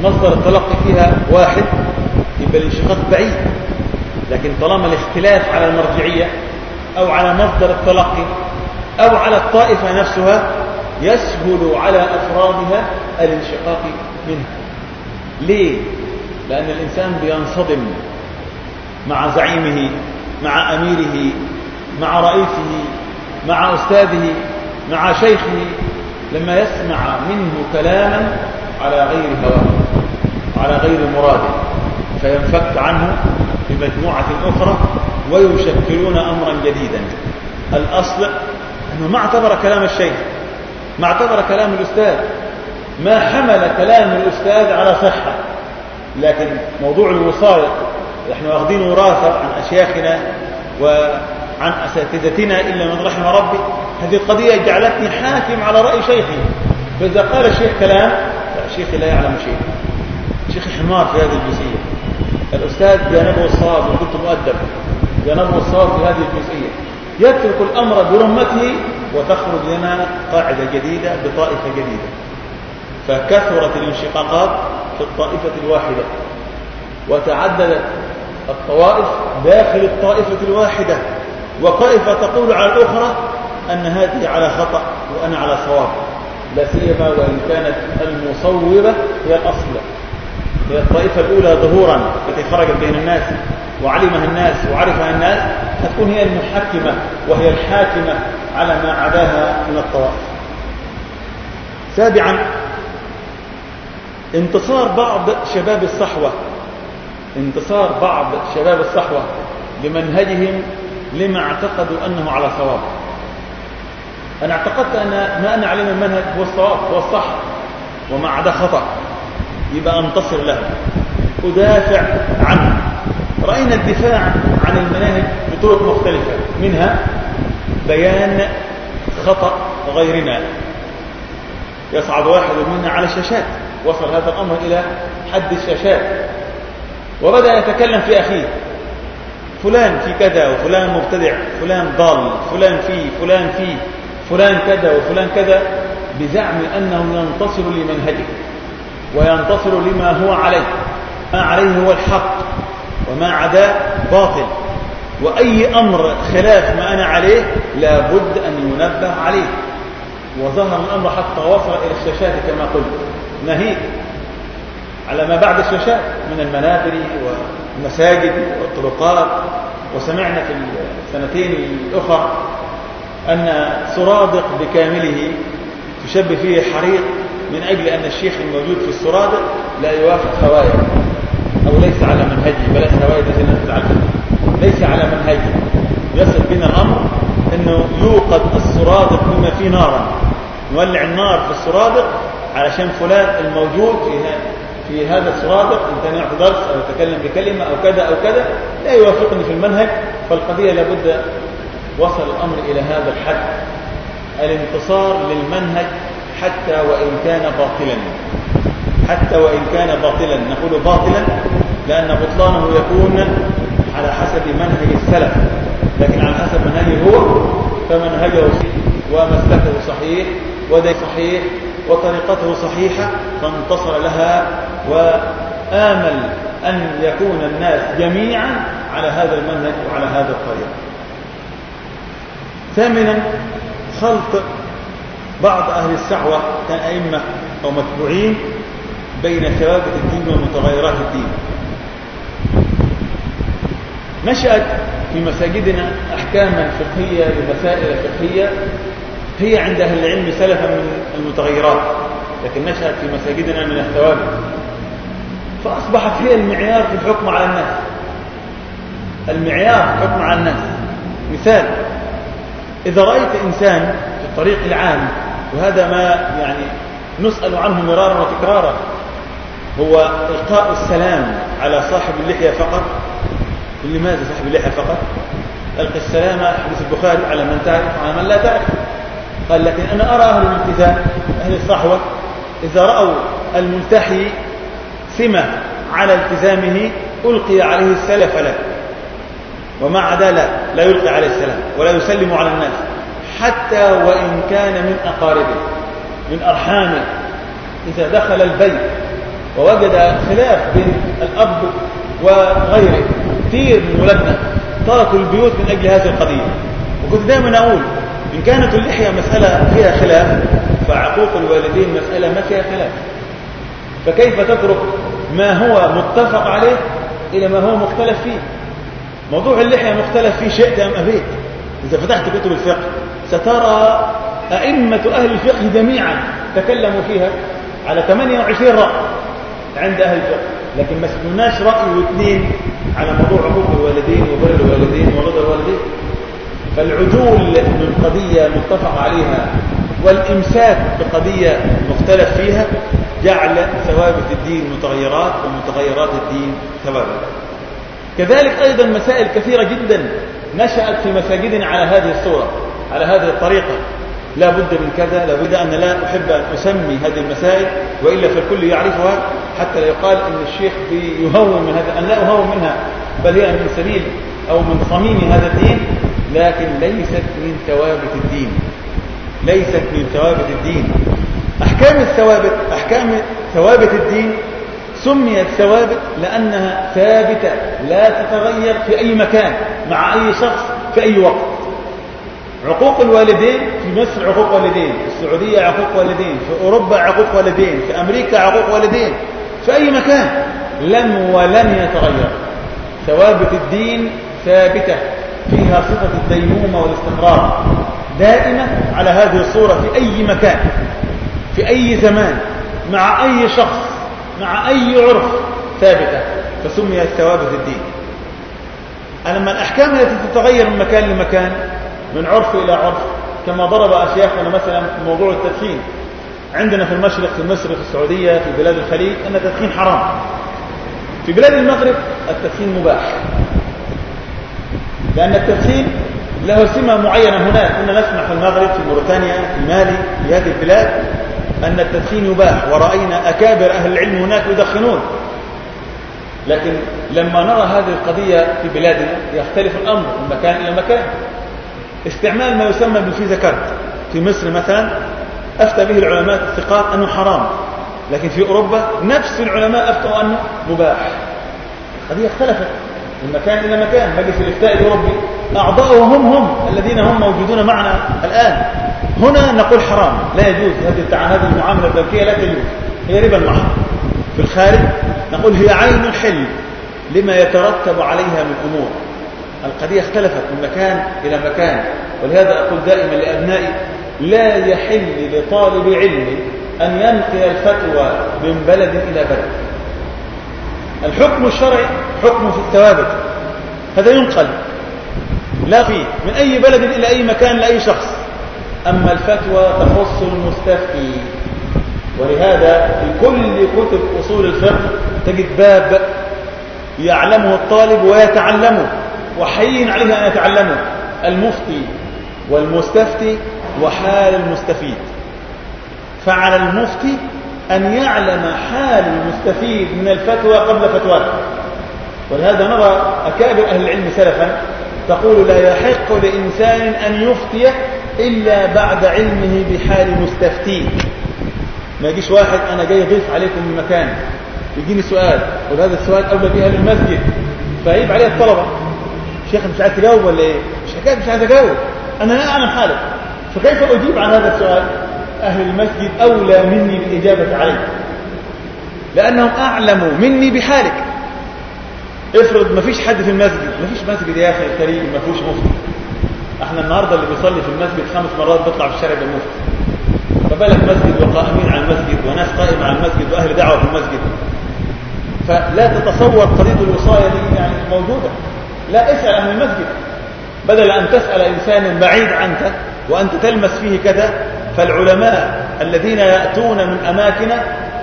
مصدر التلقي فيها واحد يبقى الانشقاق بعيد. لكن طالما الاختلاف على المرجعية أو على مصدر التلقي أو على الطائفة نفسها يسهل على أفرادها الانشقاق منها ليه؟ لأن الإنسان بينصدم مع زعيمه مع أميره مع رئيسه مع أستاذه مع شيخه لما يسمع منه كلاما على غير هواه على غير مراده. فينفك عنه بمجموعة أخرى ويشكلون أمرا جديدا. الأصل أنه ما اعتبر كلام الشيخ. ما اعتبر كلام الأستاذ ما حمل كلام الأستاذ على صحة. لكن موضوع الوصاية نحن واخذين وراثة عن أشياخنا وعن أساتذتنا إلا من رحم ربي. هذه القضية جعلتني حاكم على رأي شيخي. فإذا قال الشيخ كلام لا شيخي لا يعلم شيء. شيخي حمار في هذه الجزئية. الأستاذ جانبه الصواب وكنت مؤدب جانبه الصواب في هذه الجزئية. يترك الأمر برمته وتخرج لنا قاعدة جديدة بطائفة جديدة. فكثرت الانشقاقات في الطائفة الواحدة وتعددت الطوائف داخل الطائفة الواحدة. وطائفة تقول على الأخرى أن هذه على خطأ وأنا على صواب لا سيما وإن كانت المصوبة هي الأصل. هي الطائفة الأولى ظهورا التي خرجت بين الناس وعلمها الناس وعرفها الناس هتكون هي المحكمة وهي الحاكمة على ما عداها من الطوائف سابعا انتصار بعض شباب الصحوة. انتصار بعض شباب الصحوة بمنهجهم لما اعتقدوا أنه على صواب. أنا اعتقدت أن ما أنا عليه من المنهج هو الصواب هو الصح وما عدا خطأ. يبقى أنتصر له. أدافع عنه. رأينا الدفاع عن المناهج بطرق مختلفة. منها بيان خطأ غيرنا. يصعد واحد منا على الشاشات وصل هذا الأمر إلى حد الشاشات. وبدأ يتكلم في أخيه. فلان في كذا وفلان مبتدع فلان ضال فلان فيه فلان فيه فلان كذا وفلان كذا بزعم أنه ينتصر لمنهجه. وينتصر لما هو عليه. ما عليه هو الحق وما عدا باطل. وأي أمر خلاف ما أنا عليه لابد أن ينبه عليه. وظهر الأمر حتى وصل إلى الشاشات كما قلت. ناهيك على ما بعد الشاشات من المنابر والمساجد والطرقات. وسمعنا في السنتين الأخرى أن سرادق بكامله تشبه فيه حريق من أجل أن الشيخ الموجود في السرادق لا يوافق هوايه أو ليس على منهجه بلاش هوايه التي نزل على ليس على منهجه. يصل بنا الأمر أنه يوقد السرادق بما فيه نارا. نولع النار في السرادق علشان فلان الموجود في في هذا السرادق إن كان يعطي درس أو يتكلم بكلمة أو كذا أو كذا لا يوافقني في المنهج. فالقضية لابد وصل الأمر إلى هذا الحد. الانتصار للمنهج حتى وإن كان باطلا. حتى وإن كان باطلا. نقول باطلا لأن بطلانه يكون على حسب منهج السلف. لكن على حسب منهجه هو فمنهجه ومسلكه صحيح ودي صحيح وطريقته صحيحة فانتصر لها وآمل أن يكون الناس جميعا على هذا المنهج وعلى هذا الطريق. ثامنا خلط بعض أهل السعوة كان أئمة أو متبوعين بين ثوابت الدين ومتغيرات الدين. نشأت في مساجدنا أحكاما فقهية لمسائل فقهية هي عند أهل العلم سلفا من المتغيرات لكن نشأت في مساجدنا من الثوابت فأصبحت هي المعيار في الحكم على الناس. المعيار في الحكم على الناس. مثال إذا رأيت إنسان في الطريق العام وهذا ما يعني نسأل عنه مرارا وتكرارا. هو إلقاء السلام على صاحب اللحية فقط. لماذا صاحب اللحية فقط؟ ألقي السلام حديث البخاري على من تعرف وعلى من لا تعرف. قال لكن أنا أرى أهل الالتزام أهل الصحوة إذا رأوا الملتحي سمة على التزامه ألقي عليه السلام فلا وما عدا لا لا يلقي عليه السلام ولا يسلم على الناس. حتى وإن كان من أقاربه من أرحامه. إذا دخل البيت ووجد خلاف بين الأب وغيره كثير من ولدنا تركوا البيوت من أجل هذه القضية. وكنت دائما أقول إن كانت اللحية مسألة فيها خلاف فعقوق الوالدين مسألة ما فيها خلاف. فكيف تترك ما هو متفق عليه إلى ما هو مختلف فيه؟ موضوع اللحية مختلف فيه شئت أم أبيت. إذا فتحت كتب الفقه سترى أئمة أهل الفقه جميعا. تكلموا فيها على 28 رأي عند أهل الفقه. لكن ما سمعناش رأي واثنين على موضوع عقوق الوالدين وبر الوالدين ورضا الوالدين. فالعدول من قضية متفق عليها والإمساك بقضية مختلف فيها جعل ثوابت الدين متغيرات ومتغيرات الدين ثوابت كذلك أيضا مسائل كثيرة جدا نشأت في مساجدنا على هذه الصورة. على هذه الطريقة. لا بد من كذا لا بد أن لا أحب أن أسمي هذه المسائل وإلا فالكل يعرفها حتى لا يقال أن الشيخ يهون من هذا أن لا أهون منها بل هي من سبيل أو من صميم هذا الدين لكن ليست من ثوابت الدين. ليست من ثوابت الدين. أحكام الثوابت أحكام ثوابت الدين سميت ثوابت لأنها ثابتة لا تتغير في أي مكان مع أي شخص في أي وقت. عقوق الوالدين في مصر عقوق والدين في السعودية عقوق والدين في أوروبا عقوق والدين في أمريكا عقوق والدين في أي مكان لم ولن يتغير. ثوابت الدين ثابتة فيها صفة الديمومة والاستقرار. دائمة على هذه الصورة في أي مكان في أي زمان مع أي شخص مع أي عرف ثابتة فسميت ثوابت الدين. أما الأحكام التي تتغير من مكان لمكان من عرف إلى عرف كما ضرب أشياخنا مثلا موضوع التدخين. عندنا في المشرق في مصر في السعودية في بلاد الخليج أن التدخين حرام. في بلاد المغرب التدخين مباح. لأن التدخين له سمة معينة هناك كنا نسمع في المغرب في موريتانيا في مالي في هذه البلاد أن التدخين يباح. ورأينا أكابر أهل العلم هناك يدخنون. لكن لما نرى هذه القضية في بلادنا يختلف الأمر من مكان إلى مكان. استعمال ما يسمى بالفيزا في مصر مثلا أفتى به العلماء الثقات أنه حرام. لكن في أوروبا نفس العلماء أفتوا أنه مباح. هذه اختلفت من مكان إلى مكان. مجلس الإفتاء الأوروبي أعضاؤه هم هم الذين هم موجودون معنا الآن. هنا نقول حرام. لا يجوز. هذه هذه المعاملة البنكية لا تجوز. هي ربا المحض في الخارج نقول هي عين الحل لما يترتب عليها من أمور. القضية اختلفت من مكان إلى مكان ولهذا أقول دائما لأبنائي لا يحل لطالب علم أن ينقل الفتوى من بلد إلى بلد. الحكم الشرعي حكم في الثوابت هذا ينقل لا فيه من أي بلد إلى أي مكان لأي شخص. أما الفتوى تخص المستفتي ولهذا في كل كتب أصول الفقه تجد باب يعلمه الطالب ويتعلمه. وحي عليه أن يتعلمه المفتي والمستفتي وحال المستفيد. فعلى المفتي أن يعلم حال المستفيد من الفتوى قبل فتواه. ولهذا نرى أكابر أهل العلم سلفا تقول لا يحق لإنسان أن يفتي إلا بعد علمه بحال مستفتيه ما يجيش واحد أنا جاي ضيف عليكم من مكان يجيني سؤال وهذا السؤال أولى بها للمسجد فيجيب عليه الطلبة. شيخ مش عايز تجاوب ولا إيه؟ مش حكاية مش عايز اجاوب أنا لا أعلم حالك فكيف أجيب عن هذا السؤال؟ أهل المسجد أولى مني بالإجابة عليه لأنهم اعلموا مني بحالك. افرض ما فيش حد في المسجد. ما فيش مسجد يا أخي الكريم ما فيهوش مفتي. إحنا النهارده اللي بيصلي في المسجد خمس مرات بيطلع في الشارع بالمفتي. فبالك مسجد وقائمين على المسجد وناس قائمة على المسجد وأهل دعوة في المسجد. فلا تتصور قضيه الوصايه دي يعني موجودة. لا اسأل أهل المسجد. بدل أن تسأل إنسان بعيد عنك وأنت تلمس فيه كذا فالعلماء الذين يأتون من أماكن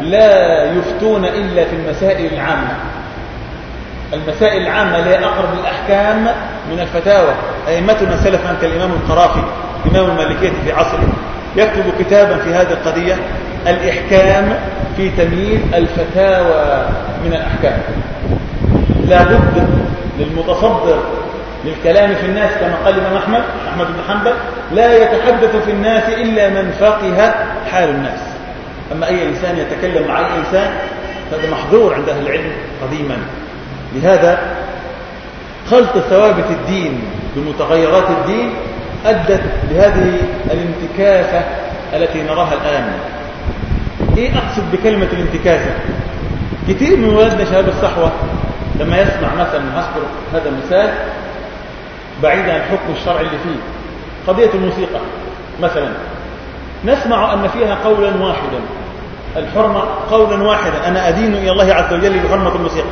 لا يفتون إلا في المسائل العامة. المسائل العامة هي أقرب الأحكام من الفتاوى. أئمتنا سلفا كالإمام القرافي إمام المالكية في عصره يكتب كتابا في هذه القضية الإحكام في تمييز الفتاوى من الأحكام. لا بد للمتصدر للكلام في الناس كما قال الإمام أحمد أحمد بن حنبل لا يتحدث في الناس إلا من فقه حال الناس. أما أي إنسان يتكلم مع أي إنسان هذا محظور عند أهل العلم قديما. لهذا خلط ثوابت الدين بمتغيرات الدين أدت لهذه الانتكاسة التي نراها الآن. إيه أقصد بكلمة الانتكاسة؟ كثير من ولادنا شباب الصحوة لما يسمع مثلا هذكر هذا المثال بعيد عن الحكم الشرعي اللي فيه. قضية الموسيقى مثلا. نسمع أن فيها قولا واحدا. الحرمة قولا واحدا. أنا أدين إلى الله عز وجل بحرمة الموسيقى.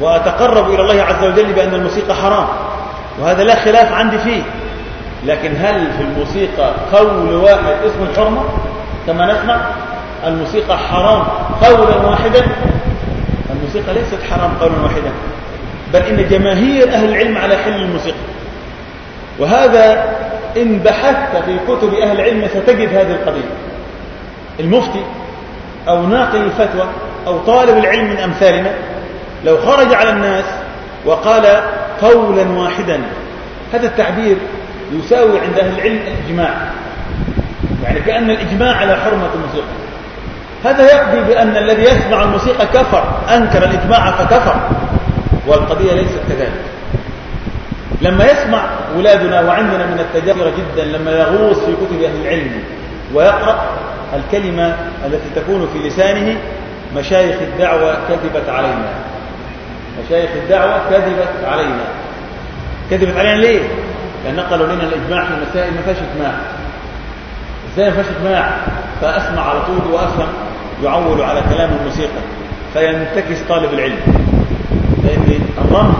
وأتقرب إلى الله عز وجل بأن الموسيقى حرام. وهذا لا خلاف عندي فيه. لكن هل في الموسيقى قول واحد اسمه الحرمة؟ كما نسمع الموسيقى حرام قولا واحدا. الموسيقى ليست حرام قولا واحدا بل إن جماهير أهل العلم على حل الموسيقى. وهذا إن بحثت في كتب أهل العلم ستجد هذه القضية. المفتي أو ناقل الفتوى أو طالب العلم من أمثالنا لو خرج على الناس وقال قولا واحدا هذا التعبير يساوي عند أهل العلم الإجماع. يعني كأن الإجماع على حرمة الموسيقى. هذا يقضي بأن الذي يسمع الموسيقى كفر أنكر الإجماع فكفر. والقضية ليست كذلك. لما يسمع ولادنا وعندنا من التجارة جدا لما يغوص في كتب أهل العلم ويقرأ الكلمة التي تكون في لسانه مشايخ الدعوة كذبت علينا. مشايخ الدعوة كذبت علينا. كذبت علينا ليه؟ لأن نقلوا لنا الإجماع في المسائل ما فيهاش إجماع إزاي ما فيهاش إجماع فأسمع على طول وأفهم. يعول على كلام الموسيقى فينتكس طالب العلم. لأن الرمز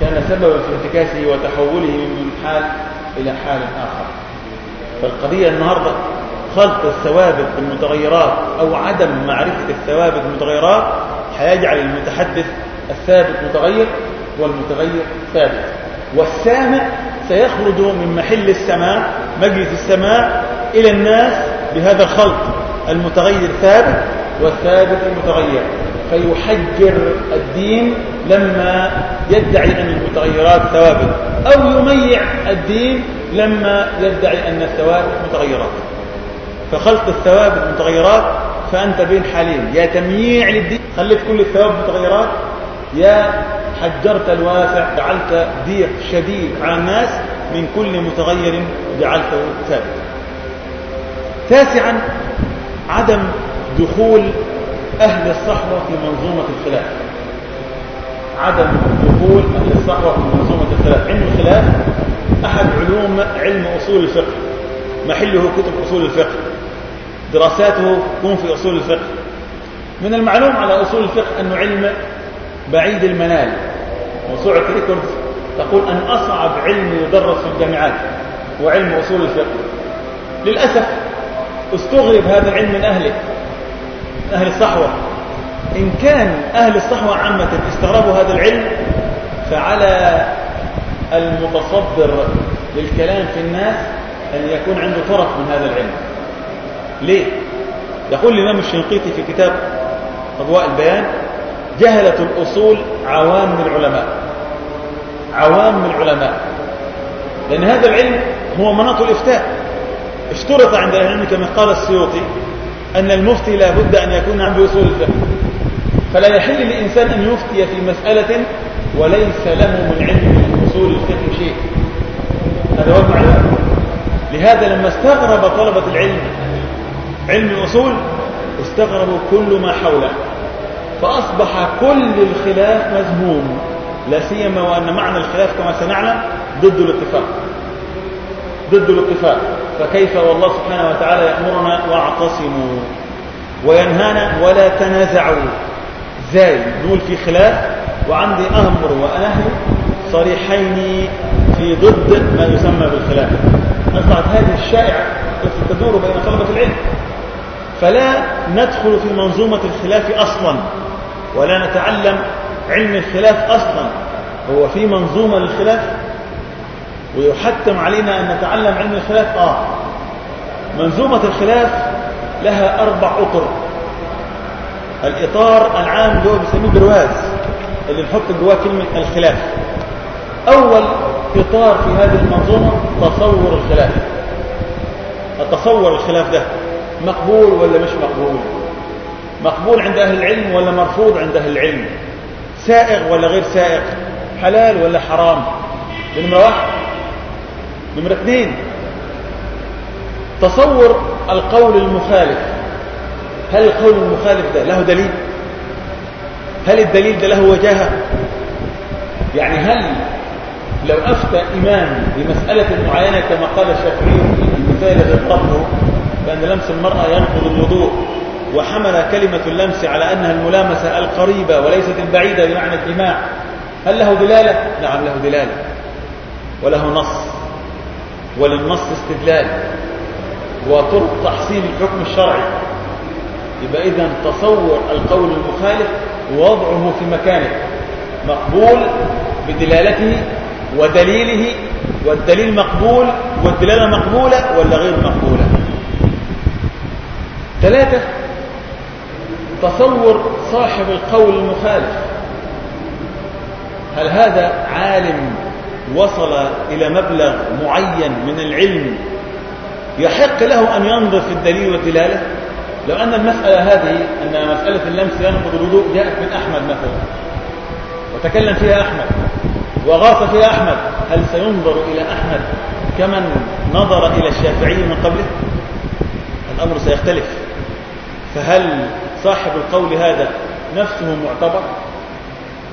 كان سببا في انتكاسه وتحوله من حال إلى حال آخر. فالقضية النهاردة خلط الثوابت بالمتغيرات أو عدم معرفة الثوابت بالمتغيرات هيجعل المتحدث الثابت متغير والمتغير ثابت. والسامع سيخرج من محل السماع مجلس السماع إلى الناس بهذا الخلط. المتغير ثابت والثابت المتغير. فيحجر الدين لما يدعي أن المتغيرات ثوابت أو يميع الدين لما يدعي أن الثوابت متغيرات. فخلط الثوابت متغيرات فأنت بين حالين. يا تمييع للدين خليت كل الثوابت متغيرات يا حجرت الواسع جعلت ضيق شديد على الناس من كل متغير جعلته ثابت. تاسعا عدم دخول أهل الصحوة في منظومة الخلاف. عدم دخول أهل الصحوة في منظومة الخلاف. علم الخلاف أحد علوم علم أصول الفقه. محله كتب أصول الفقه. دراساته تكون في أصول الفقه. من المعلوم على أصول الفقه أنه علم بعيد المنال. موسوعة ريكوردز تقول أن أصعب علم يدرس في الجامعات هو علم أصول الفقه. للأسف استغرب هذا العلم من أهله من أهل الصحوة. إن كان أهل الصحوة عامة استغربوا هذا العلم فعلى المتصدر للكلام في الناس أن يكون عنده طرف من هذا العلم. ليه؟ يقول الإمام الشنقيطي في كتاب أضواء البيان جهلة الأصول عوام العلماء. عوام العلماء. لأن هذا العلم هو مناط الإفتاء. اشترط عند العلم كما قال السيوطي أن المفتي لا بد أن يكون عنده أصول الفقه. فلا يحل لإنسان أن يفتي في مسألة وليس له من علم أصول الفقه شيء. هذا المعلوم لهذا لما استغرب طلبة العلم علم الأصول استغربوا كل ما حوله. فأصبح كل الخلاف مذموم لا سيما وأن معنى الخلاف كما سنعلم ضد الاتفاق. ضد الاتفاق. فكيف والله سبحانه وتعالى يأمرنا واعتصموا وينهانا ولا تنازعوا. إزاي نقول في خلاف وعندي أمر وأنهي صريحين في ضد ما يسمى بالخلاف. أصبحت هذه الشائعة تدور بين طلبة العلم. فلا ندخل في منظومة الخلاف أصلا ولا نتعلم علم الخلاف أصلا. هو في منظومة للخلاف؟ ويحتم علينا أن نتعلم علم الخلاف. آه. منظومة الخلاف لها أربع أطر. الإطار العام اللي هو بيسميه برواز اللي نحط جواه كلمة الخلاف. أول إطار في هذه المنظومة تصور الخلاف. التصور الخلاف ده مقبول ولا مش مقبول؟ مقبول عند أهل العلم ولا مرفوض عند أهل العلم؟ سائغ ولا غير سائغ؟ حلال ولا حرام؟ نمرة واحد نمرة اثنين. تصور القول المخالف. هل القول المخالف ده له دليل؟ هل الدليل ده له وجاهة؟ يعني هل لو أفتى إمام بمسألة معينة كما قال الشافعي في المثال ضربه بأن لمس المرأة ينقض الوضوء وحمل كلمة اللمس على أنها الملامسة القريبة وليست البعيدة بمعنى الجماع هل له دلالة؟ نعم له دلالة. وله نص. وللنص استدلال وطرق تحصيل الحكم الشرعي. يبقى إذا تصور القول المخالف ووضعه في مكانه مقبول بدلالته ودليله والدليل مقبول والدلالة مقبولة ولا غير مقبولة. ثلاثة تصور صاحب القول المخالف. هل هذا عالم وصل إلى مبلغ معين من العلم يحق له أن ينظر في الدليل والدلالة لو أن المسألة هذه أن مسألة اللمس ينقض الوضوء جاءت من أحمد مثلا. وتكلم فيها أحمد وغاص فيها أحمد هل سينظر إلى أحمد كمن نظر إلى الشافعي من قبله؟ الأمر سيختلف. فهل صاحب القول هذا نفسه معتبر؟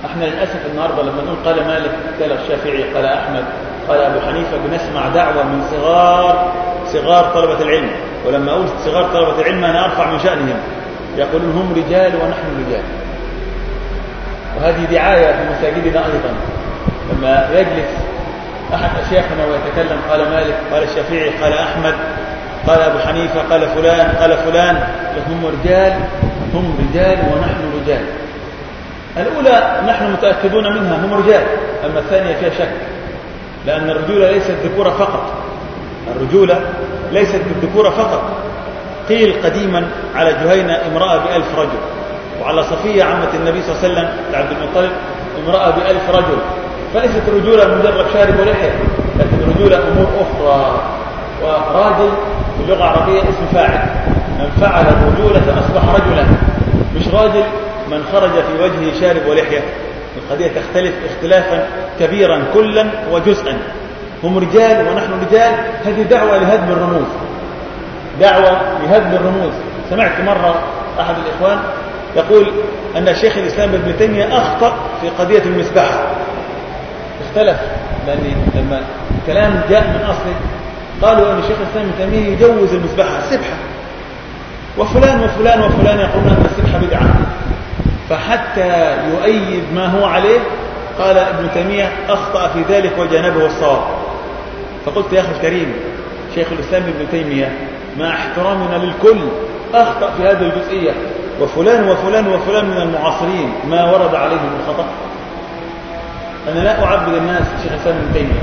إحنا للأسف النهاردة لما نقول قال مالك قال الشافعي قال أحمد قال أبو حنيفة بنسمع دعوة من صغار صغار طلبة العلم. ولما أقول صغار طلبة العلم أنا أرفع من شأنهم. يقولون هم رجال ونحن رجال. وهذه دعاية في مساجدنا أيضا. لما يجلس أحد أشياخنا ويتكلم قال مالك قال الشافعي قال أحمد قال أبو حنيفة قال فلان قال فلان هم رجال هم رجال ونحن رجال. الأولى نحن متأكدون منها هم رجال أما الثانية فيها شك لأن الرجولة ليست ذكورة فقط. الرجولة ليست بالذكورة فقط. قيل قديما على جهينة امرأة بألف رجل وعلى صفية عمة النبي صلى الله عليه وسلم عبد المطلب امرأة بألف رجل. فليست الرجولة مجرد شارب ولحية لكن الرجولة أمور أخرى. وراجل في اللغة العربية اسم فاعل من فعل الرجولة أصبح رجلا. مش راجل من خرج في وجهه شارب ولحية. القضية تختلف اختلافا كبيرا كلا وجزءا. هم رجال ونحن رجال. هذه دعوة لهدم الرموز. دعوة لهدم الرموز. سمعت مرة أحد الإخوان يقول أن شيخ الإسلام ابن تيمية أخطأ في قضية المسبح اختلف. لأن لما الكلام جاء من أصله قالوا أن شيخ الإسلام ابن تيمية يجوز المسبحة السبحة وفلان وفلان وفلان يقولون أن السبحة بدعة. فحتى يؤيد ما هو عليه قال ابن تيمية أخطأ في ذلك وجانبه الصواب. فقلت يا أخي الكريم شيخ الإسلام ابن تيمية مع احترامنا للكل أخطأ في هذه الجزئية. وفلان وفلان وفلان من المعاصرين ما ورد عليهم الخطأ أنا لا أعبد الناس شيخ الإسلام ابن تيمية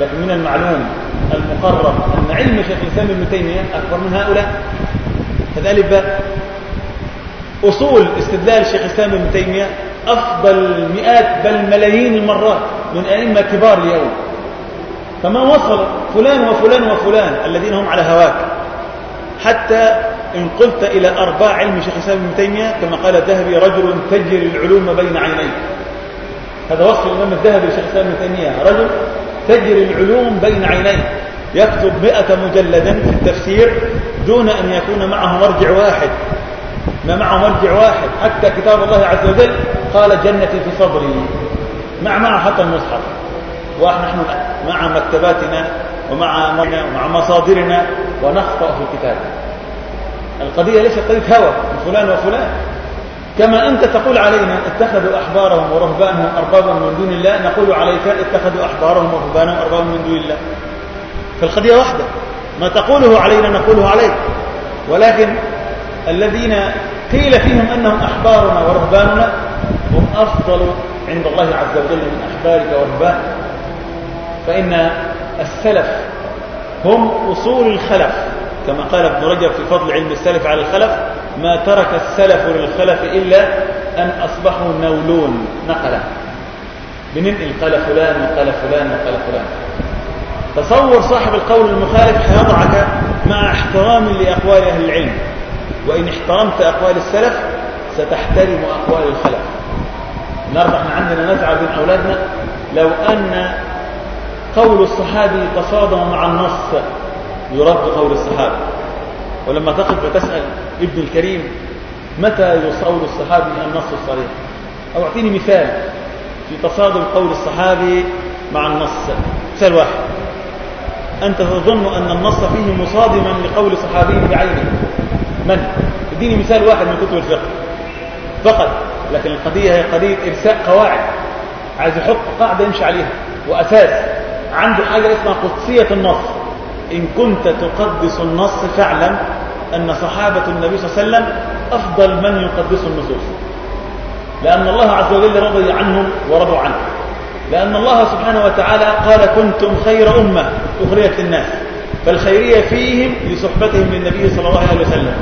لكن من المعلوم المقرر أن علم شيخ الإسلام ابن تيمية أكبر من هؤلاء. هذا ألف باء أصول استدلال شيخ الإسلام ابن تيمية أفضل مئات بل ملايين المرات من أئمة كبار اليوم. فما وصل فلان وفلان وفلان الذين هم على هواك؟ حتى إن قلت إلى أرباع علم شيخ الإسلام ابن تيمية كما قال الذهبي رجل تجري العلوم بين عينيه. هذا وصف الإمام الذهبي لشيخ الإسلام ابن تيمية رجل تجري العلوم بين عينيه يكتب مئة مجلدا في التفسير دون أن يكون معه مرجع واحد. ما معه مرجع واحد. حتى كتاب الله عز وجل قال جنتي في صدري. مع معه حتى المصحف. ونحن مع مكتباتنا ومع مع مصادرنا ونخطأ في الكتاب. القضية ليست قضية هوى. فلان وفلان. كما أنت تقول علينا اتخذوا أحبارهم ورهبانهم أربابا من دون الله. نقول عليك اتخذوا أحبارهم ورهبانهم أربابا من دون الله. فالقضية واحدة. ما تقوله علينا نقوله عليك. ولكن الذين قيل فيهم أنهم أحبارنا ورهباننا هم أفضل عند الله عز وجل من أحبارك ورهبانك. فإن السلف هم أصول الخلف. كما قال ابن رجب في فضل علم السلف على الخلف ما ترك السلف للخلف إلا أن أصبحوا نولون. نقلا بننقل قال فلان وقال فلان وقال فلان. تصور صاحب القول المخالف حيضعك مع احترام لأقوال أهل العلم. وإن احترمت أقوال السلف ستحترم أقوال الخلف. النهارده إحنا عندنا نزعة بين أولادنا. لو أن قول الصحابي تصادم مع النص يرد قول الصحابي. ولما تقف وتسأل ابن الكريم متى يصول الصحابي النص الصريح؟ أو أعطيني مثال في تصادم قول الصحابي مع النص. مثال واحد. أنت تظن أن النص فيه مصادما لقول صحابي بعينه. من؟ اديني مثال واحد من كتب الفقه. فقط لكن القضية هي قضية إرساء قواعد. عايز يحط قاعدة يمشي عليها. وأساس عنده حاجة اسمها قدسية النص. إن كنت تقدس النص فاعلم أن صحابة النبي صلى الله عليه وسلم أفضل من يقدس النصوص. لأن الله عز وجل رضي عنهم ورضوا عنه. لأن الله سبحانه وتعالى قال كنتم خير أمة أخرجت للناس. فالخيرية فيهم لصحبتهم للنبي صلى الله عليه وسلم.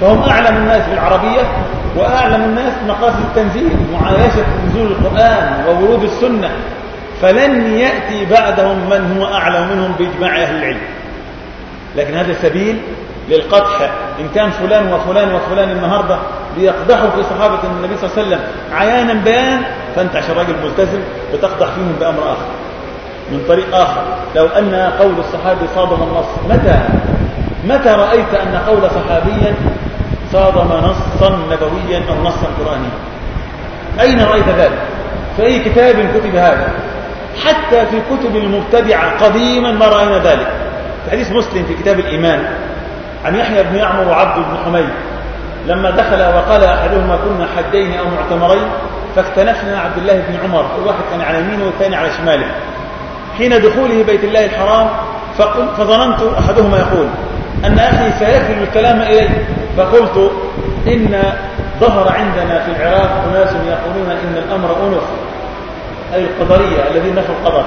فهم أعلم الناس بالعربية وأعلم الناس بمقاصد التنزيل معايشة نزول القرآن وورود السنة. فلن يأتي بعدهم من هو أعلم منهم بإجماع أهل العلم. لكن هذا سبيل للقدح. إن كان فلان وفلان وفلان النهاردة ليقدحوا في صحابة النبي صلى الله عليه وسلم عيانا بيان فأنت عشان راجل ملتزم بتقدح فيهم بأمر آخر. من طريق آخر. لو أن قول الصحابي صادم النص متى؟ متى رأيت أن قول صحابيا صادم نصا نبويا أو نصا قرآنيا؟ أين رأيت ذلك؟ في أي كتاب كتب هذا؟ حتى في كتب المبتدعة قديما ما رأينا ذلك. في حديث مسلم في كتاب الإيمان عن يحيى بن يعمر وعبد بن حميد لما دخل وقال أحدهما كنا حجين أو معتمرين فاكتنفنا عبد الله بن عمر واحد كان على يمينه والثاني على شماله. حين دخوله بيت الله الحرام فظننت أحدهما يقول أن أخي سيكل الكلام إلي فقلت إن ظهر عندنا في العراق أناس يقولون إن الأمر أنف أي القدرية الذين نفوا القدر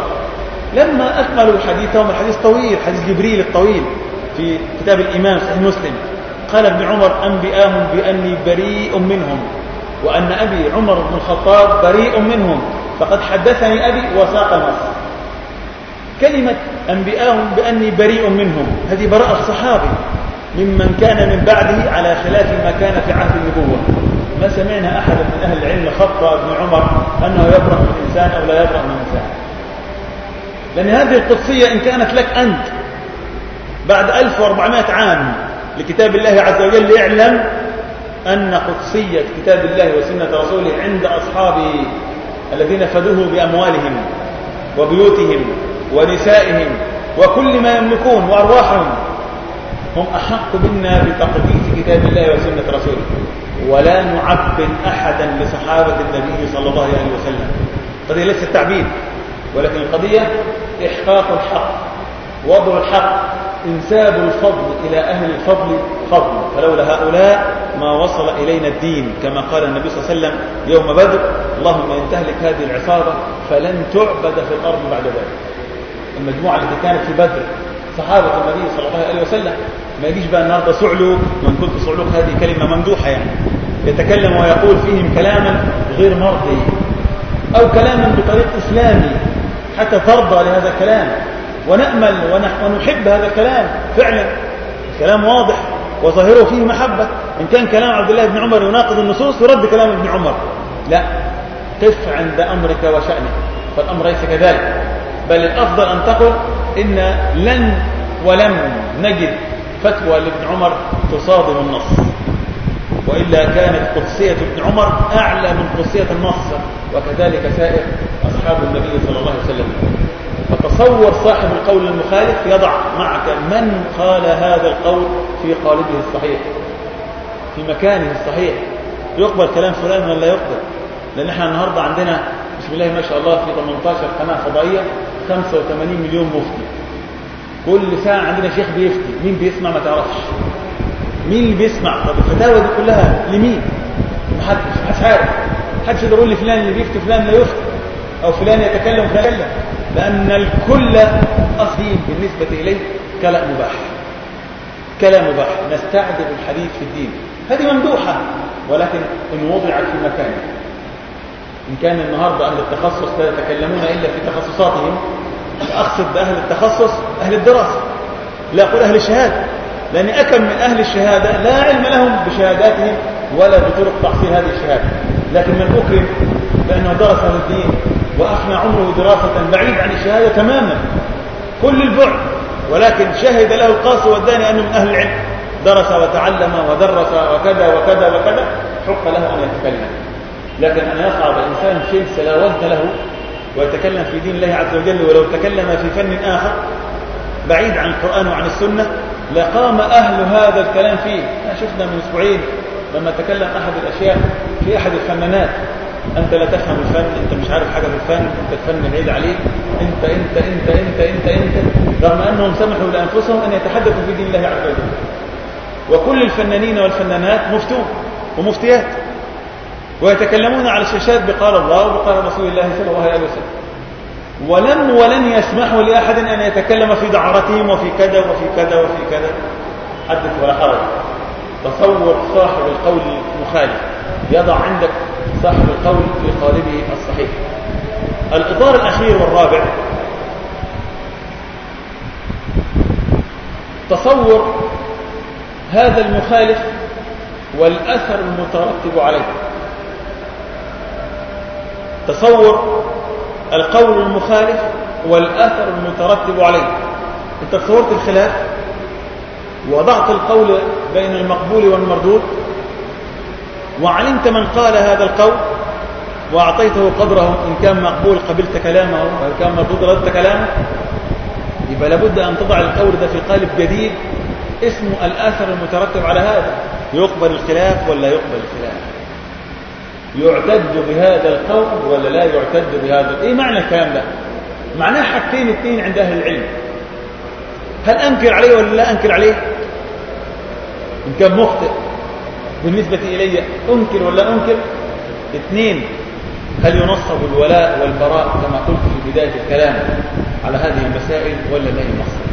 لما أكملوا حديثهم الحديث طويل حديث جبريل الطويل في كتاب الإمام صحيح مسلم قال ابن عمر أنبئاهم بأني بريء منهم وأن أبي عمر بن الخطاب بريء منهم فقد حدثني أبي وساق النص كلمة أنبئاهم بأني بريء منهم. هذه براءة الصحابي ممن كان من بعده على خلاف ما كان في عهد النبوة. ما سمعنا أحدا من أهل العلم خطى ابن عمر أنه يبرأ من إنسان أو لا يبرأ من إنسان. لأن هذه القدسية إن كانت لك أنت بعد 1400 عام لكتاب الله عز وجل يعلم أن قدسية كتاب الله وسنة رسوله عند أصحابه الذين فدوه بأموالهم وبيوتهم ونسائهم وكل ما يملكون وأرواحهم هم أحق منا بتقديس كتاب الله وسنة رسوله. ولا نعبد أحدا لصحابة النبي صلى الله عليه وسلم. قضية ليست تعبيد ولكن القضية إحقاق الحق وضع الحق إنساب الفضل إلى أهل الفضل فضل. فلولا هؤلاء ما وصل إلينا الدين كما قال النبي صلى الله عليه وسلم يوم بدر اللهم إن تهلك هذه العصابة فلن تعبد في الأرض بعد ذلك. المجموعة التي كانت في بدر. صحابة النبي صلى الله عليه وسلم ما يجيش بقى النهارده صعلوك من قلت صعلوك هذه كلمة ممدوحة يعني. يتكلم ويقول فيهم كلاما غير مرضي أو كلاما بطريق إسلامي حتى ترضى لهذا الكلام. ونأمل ونحب هذا الكلام. فعلا كلام واضح وظاهره فيه محبة. إن كان كلام عبد الله بن عمر يناقض النصوص يرد كلام ابن عمر. لا قف عند أمرك وشأنك فالأمر ليس كذلك. بل الأفضل أن تقول إن لن ولم نجد فتوى لابن عمر تصادم النص. وإلا كانت قدسية ابن عمر أعلى من قدسية النص وكذلك سائر أصحاب النبي صلى الله عليه وسلم. فتصور صاحب القول المخالف يضع معك من قال هذا القول في قالبه الصحيح في مكانه الصحيح. يقبل كلام فلان ولا لا يقبل؟ لأن إحنا النهاردة عندنا بسم الله ما شاء الله في 18 قناة فضائية 85 مليون مفتي. كل ساعة عندنا شيخ بيفتي. مين بيسمع ما تعرفش؟ مين اللي بيسمع؟ طب الفتاوى دي كلها لمين؟ محدش محدش عارف. محدش يقدر يقول لي فلان اللي بيفتي فلان لا يفتي. أو فلان يتكلم فلان يتكلم. لأن الكل اصلي بالنسبة إليه كلام مباح. كلام مباح. نستعذب الحديث في الدين. هذه ممدوحة ولكن إن وضعت في مكانه. إن كان النهاردة أهل التخصص لا يتكلمون إلا في تخصصاتهم أقصد بأهل التخصص أهل الدراسة لا أقول أهل الشهادة لأن أكم من أهل الشهادة لا علم لهم بشهاداتهم ولا بطرق تحصيل هذه الشهادة. لكن من أكرم بأنه درس هذا الدين وأفنى عمره دراسة بعيد عن الشهادة تماما كل البعد ولكن شهد له القاصي والداني أنه من أهل العلم درس وتعلم ودرس وكذا وكذا وكذا حق له أن يتكلم. لكن أن يصعد إنسان شيء لا وزن له ويتكلم في دين الله عز وجل ولو تكلم في فن آخر بعيد عن القرآن وعن السنة لقام أهل هذا الكلام فيه. شفنا من أسبوعين لما تكلم أحد الأشياء في أحد الفنانات. أنت لا تفهم الفن أنت مش عارف حاجة في الفن أنت الفن بعيد عليك. أنت أنت أنت أنت أنت أنت. رغم أنهم سمحوا لأنفسهم أن يتحدثوا في دين الله عز وجل. وكل الفنانين والفنانات مفتون ومفتيات. ويتكلمون على الشاشات بقال الله وبقال رسول الله صلى الله عليه وسلم. ولم ولن يسمحوا لأحد أن يتكلم في دعرتهم وفي كذا وفي كذا وفي كذا. حدث ولا حرج تصور صاحب القول المخالف. يضع عندك صاحب القول في قالبه الصحيح. الإطار الأخير والرابع. تصور هذا المخالف والأثر المترتب عليه. تصور القول المخالف والأثر المترتب عليه. أنت تصورت الخلاف؟ وضعت القول بين المقبول والمردود؟ وعلمت من قال هذا القول؟ وأعطيته قدره إن كان مقبول قبلت كلامه وإن كان مردود ردت كلامه؟ يبقى لابد أن تضع القول ده في قالب جديد. اسمه الأثر المترتب على هذا. يقبل الخلاف ولا يقبل الخلاف؟ يعتد بهذا القول ولا لا يعتد بهذا؟ إيه معنى الكلام ده؟ معناه حاجتين اثنين عند أهل العلم. هل أنكر عليه ولا لا أنكر عليه؟ إن كان مخطئ بالنسبة إلي أنكر ولا أنكر؟ اثنين هل ينصب الولاء والبراء كما قلت في بداية الكلام على هذه المسائل ولا لا ينصب؟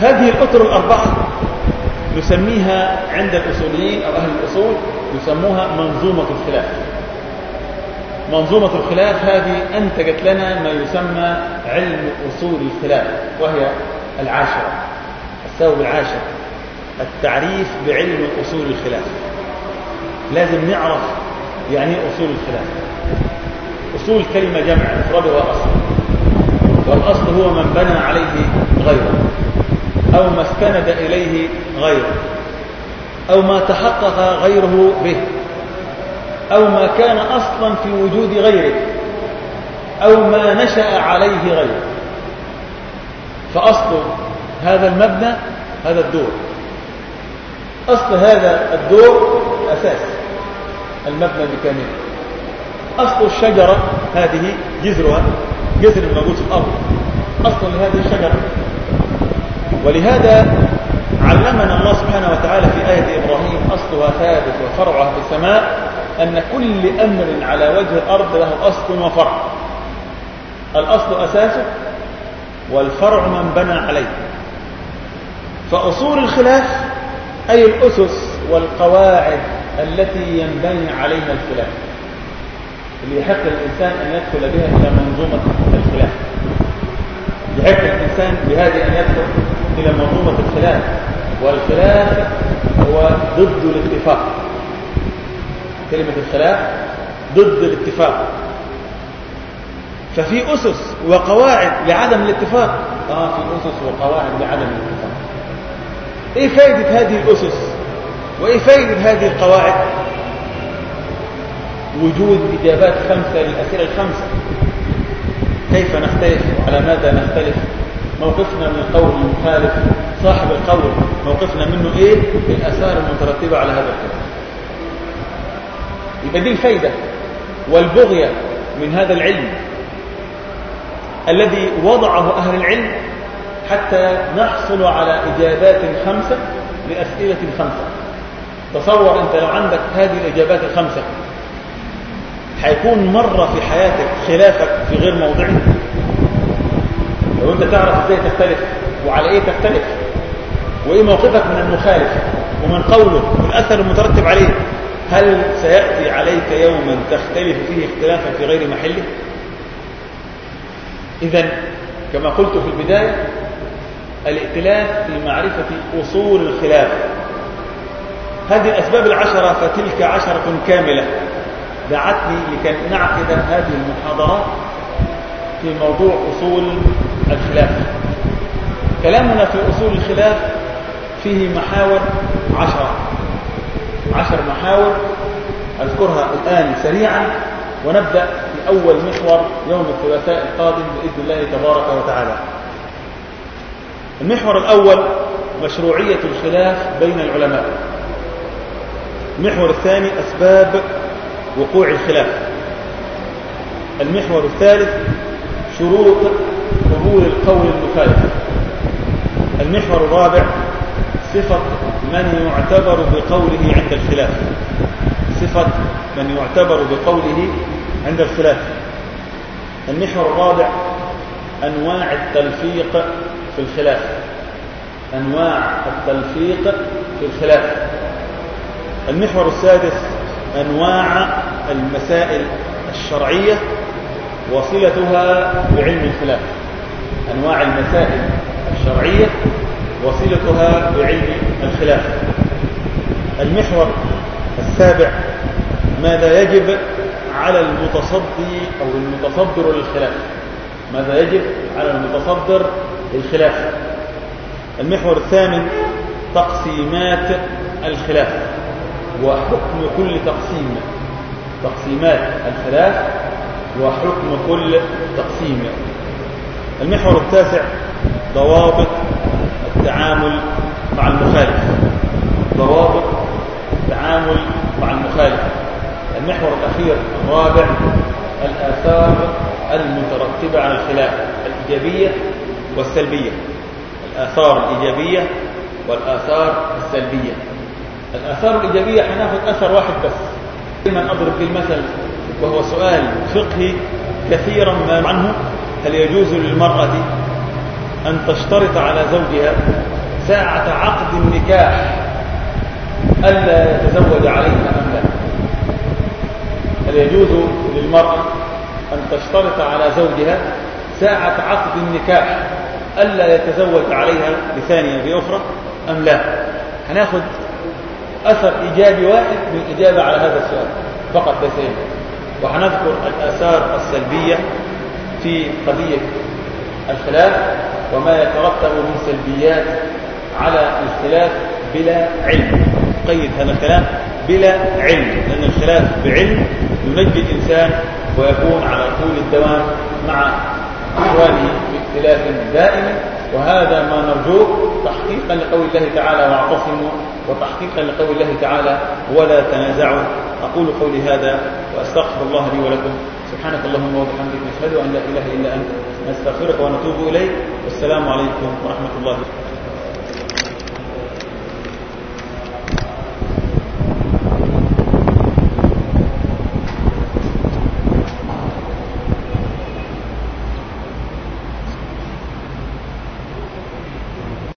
هذه الأطر الأربعة نسميها عند الأصوليين أو أهل الأصول يسموها منظومة الخلاف. منظومة الخلاف هذه أنتجت لنا ما يسمى علم أصول الخلاف وهي العاشرة الثوب العاشر التعريف بعلم أصول الخلاف. لازم نعرف يعني إيه أصول الخلاف. أصول كلمة جمع إفرادها أصل والأصل هو من بنى عليه غيره أو ما استند إليه غيره. أو ما تحقق غيره به أو ما كان أصلا في وجود غيره أو ما نشأ عليه غيره. فأصل هذا المبنى هذا الدور. أصل هذا الدور أساس المبنى بكامله أصل الشجرة هذه جذرها جذر الموجود في الأرض. أصل لهذه الشجرة. ولهذا علمنا الله سبحانه وتعالى في آية إبراهيم أصلها ثابت وفرعها في السماء أن كل أمر على وجه الأرض له أصل وفرع. الأصل أساسه والفرع من بنى عليه. فأصول الخلاف أي الأسس والقواعد التي ينبني عليها الخلاف. اللي يحق الإنسان أن يدخل بها إلى منظومة الخلاف. يحق الإنسان بهذه أن يدخل إلى منظومة الخلاف. والخلاف هو ضد الاتفاق. كلمة الخلاف ضد الاتفاق. ففي أسس وقواعد لعدم الاتفاق. آه في أسس وقواعد لعدم الاتفاق. إيه فائدة هذه الأسس؟ وإيه فائدة هذه القواعد؟ وجود إجابات خمسة للأسئلة الخمسة. كيف نختلف؟ وعلى ماذا نختلف؟ موقفنا من القول المخالف صاحب القول موقفنا منه إيه؟ الاثار المترتبة على هذا الكلام يبقى دي الفايدة والبغية من هذا العلم الذي وضعه أهل العلم حتى نحصل على إجابات خمسة لأسئلة خمسة. تصور أنت لو عندك هذه الإجابات الخمسة هيكون مرة في حياتك خلافك في غير موضعه. لو أنت تعرف إزاي تختلف وعلى إيه تختلف. وايه موقفك من المخالف ومن قوله والأثر المترتب عليه. هل سيأتي عليك يوما تختلف فيه اختلافا في غير محله؟ اذا كما قلت في البداية الائتلاف في معرفة أصول الخلاف. هذه الأسباب العشرة فتلك عشرة كاملة. دعتني لكي نعقد هذه المحاضرات في موضوع أصول الخلاف. كلامنا في أصول الخلاف فيه محاور عشرة. عشر محاور أذكرها الآن سريعا ونبدأ في أول محور يوم الثلاثاء القادم بإذن الله تبارك وتعالى. المحور الأول مشروعية الخلاف بين العلماء. المحور الثاني أسباب وقوع الخلاف. المحور الثالث شروط قبول القول المخالف. المحور الرابع صفة من يعتبر بقوله عند الخلاف. صفة من يعتبر بقوله عند الخلاف. المحور الرابع أنواع التلفيق في الخلاف. أنواع التلفيق في الخلاف. المحور السادس أنواع المسائل الشرعية وصلتها بعلم الخلاف. أنواع المسائل الشرعية وصلتها بعلم الخلاف. المحور السابع ماذا يجب على المتصدي أو المتصدر للخلاف؟ ماذا يجب على المتصدر للخلاف؟ المحور الثامن تقسيمات الخلاف. وحكم كل تقسيم تقسيمات الخلاف وحكم كل تقسيم. المحور التاسع ضوابط التعامل مع المخالف. ضوابط التعامل مع المخالف. المحور الأخير الرابع الآثار المترتبة على الخلاف الإيجابية والسلبية. الآثار الإيجابية والآثار السلبية. الآثار الإيجابية حناخد أثر واحد بس. دائما أضرب بالمثل وهو سؤال فقهي كثيرا ما عنه هل يجوز للمرأة أن تشترط على زوجها ساعة عقد النكاح ألا يتزوج عليها أم لا. هل يجوز للمرأة أن تشترط على زوجها ساعة عقد النكاح ألا يتزوج عليها بثانية بأخرى أم لا؟ هناخد أثر إيجابي واحد من الإجابة على هذا السؤال فقط ليس وهنذكر الآثار السلبية في قضية الخلاف وما يترتب من سلبيات على الخلاف بلا علم. قيد هذا الكلام بلا علم لأن الخلاف بعلم ينجي الإنسان ويكون على طول الدوام مع إخوانه في اختلاف دائم. وهذا ما نرجوه تحقيقا لقول الله تعالى واعتصموا وتحقيقا لقول الله تعالى ولا تنازعوا. أقول قولي هذا وأستغفر الله لي ولكم. سبحانك اللهم وبحمدك نشهد أن لا إله إلا أنت. نستغفرك ونتوب إليك. والسلام عليكم ورحمة الله.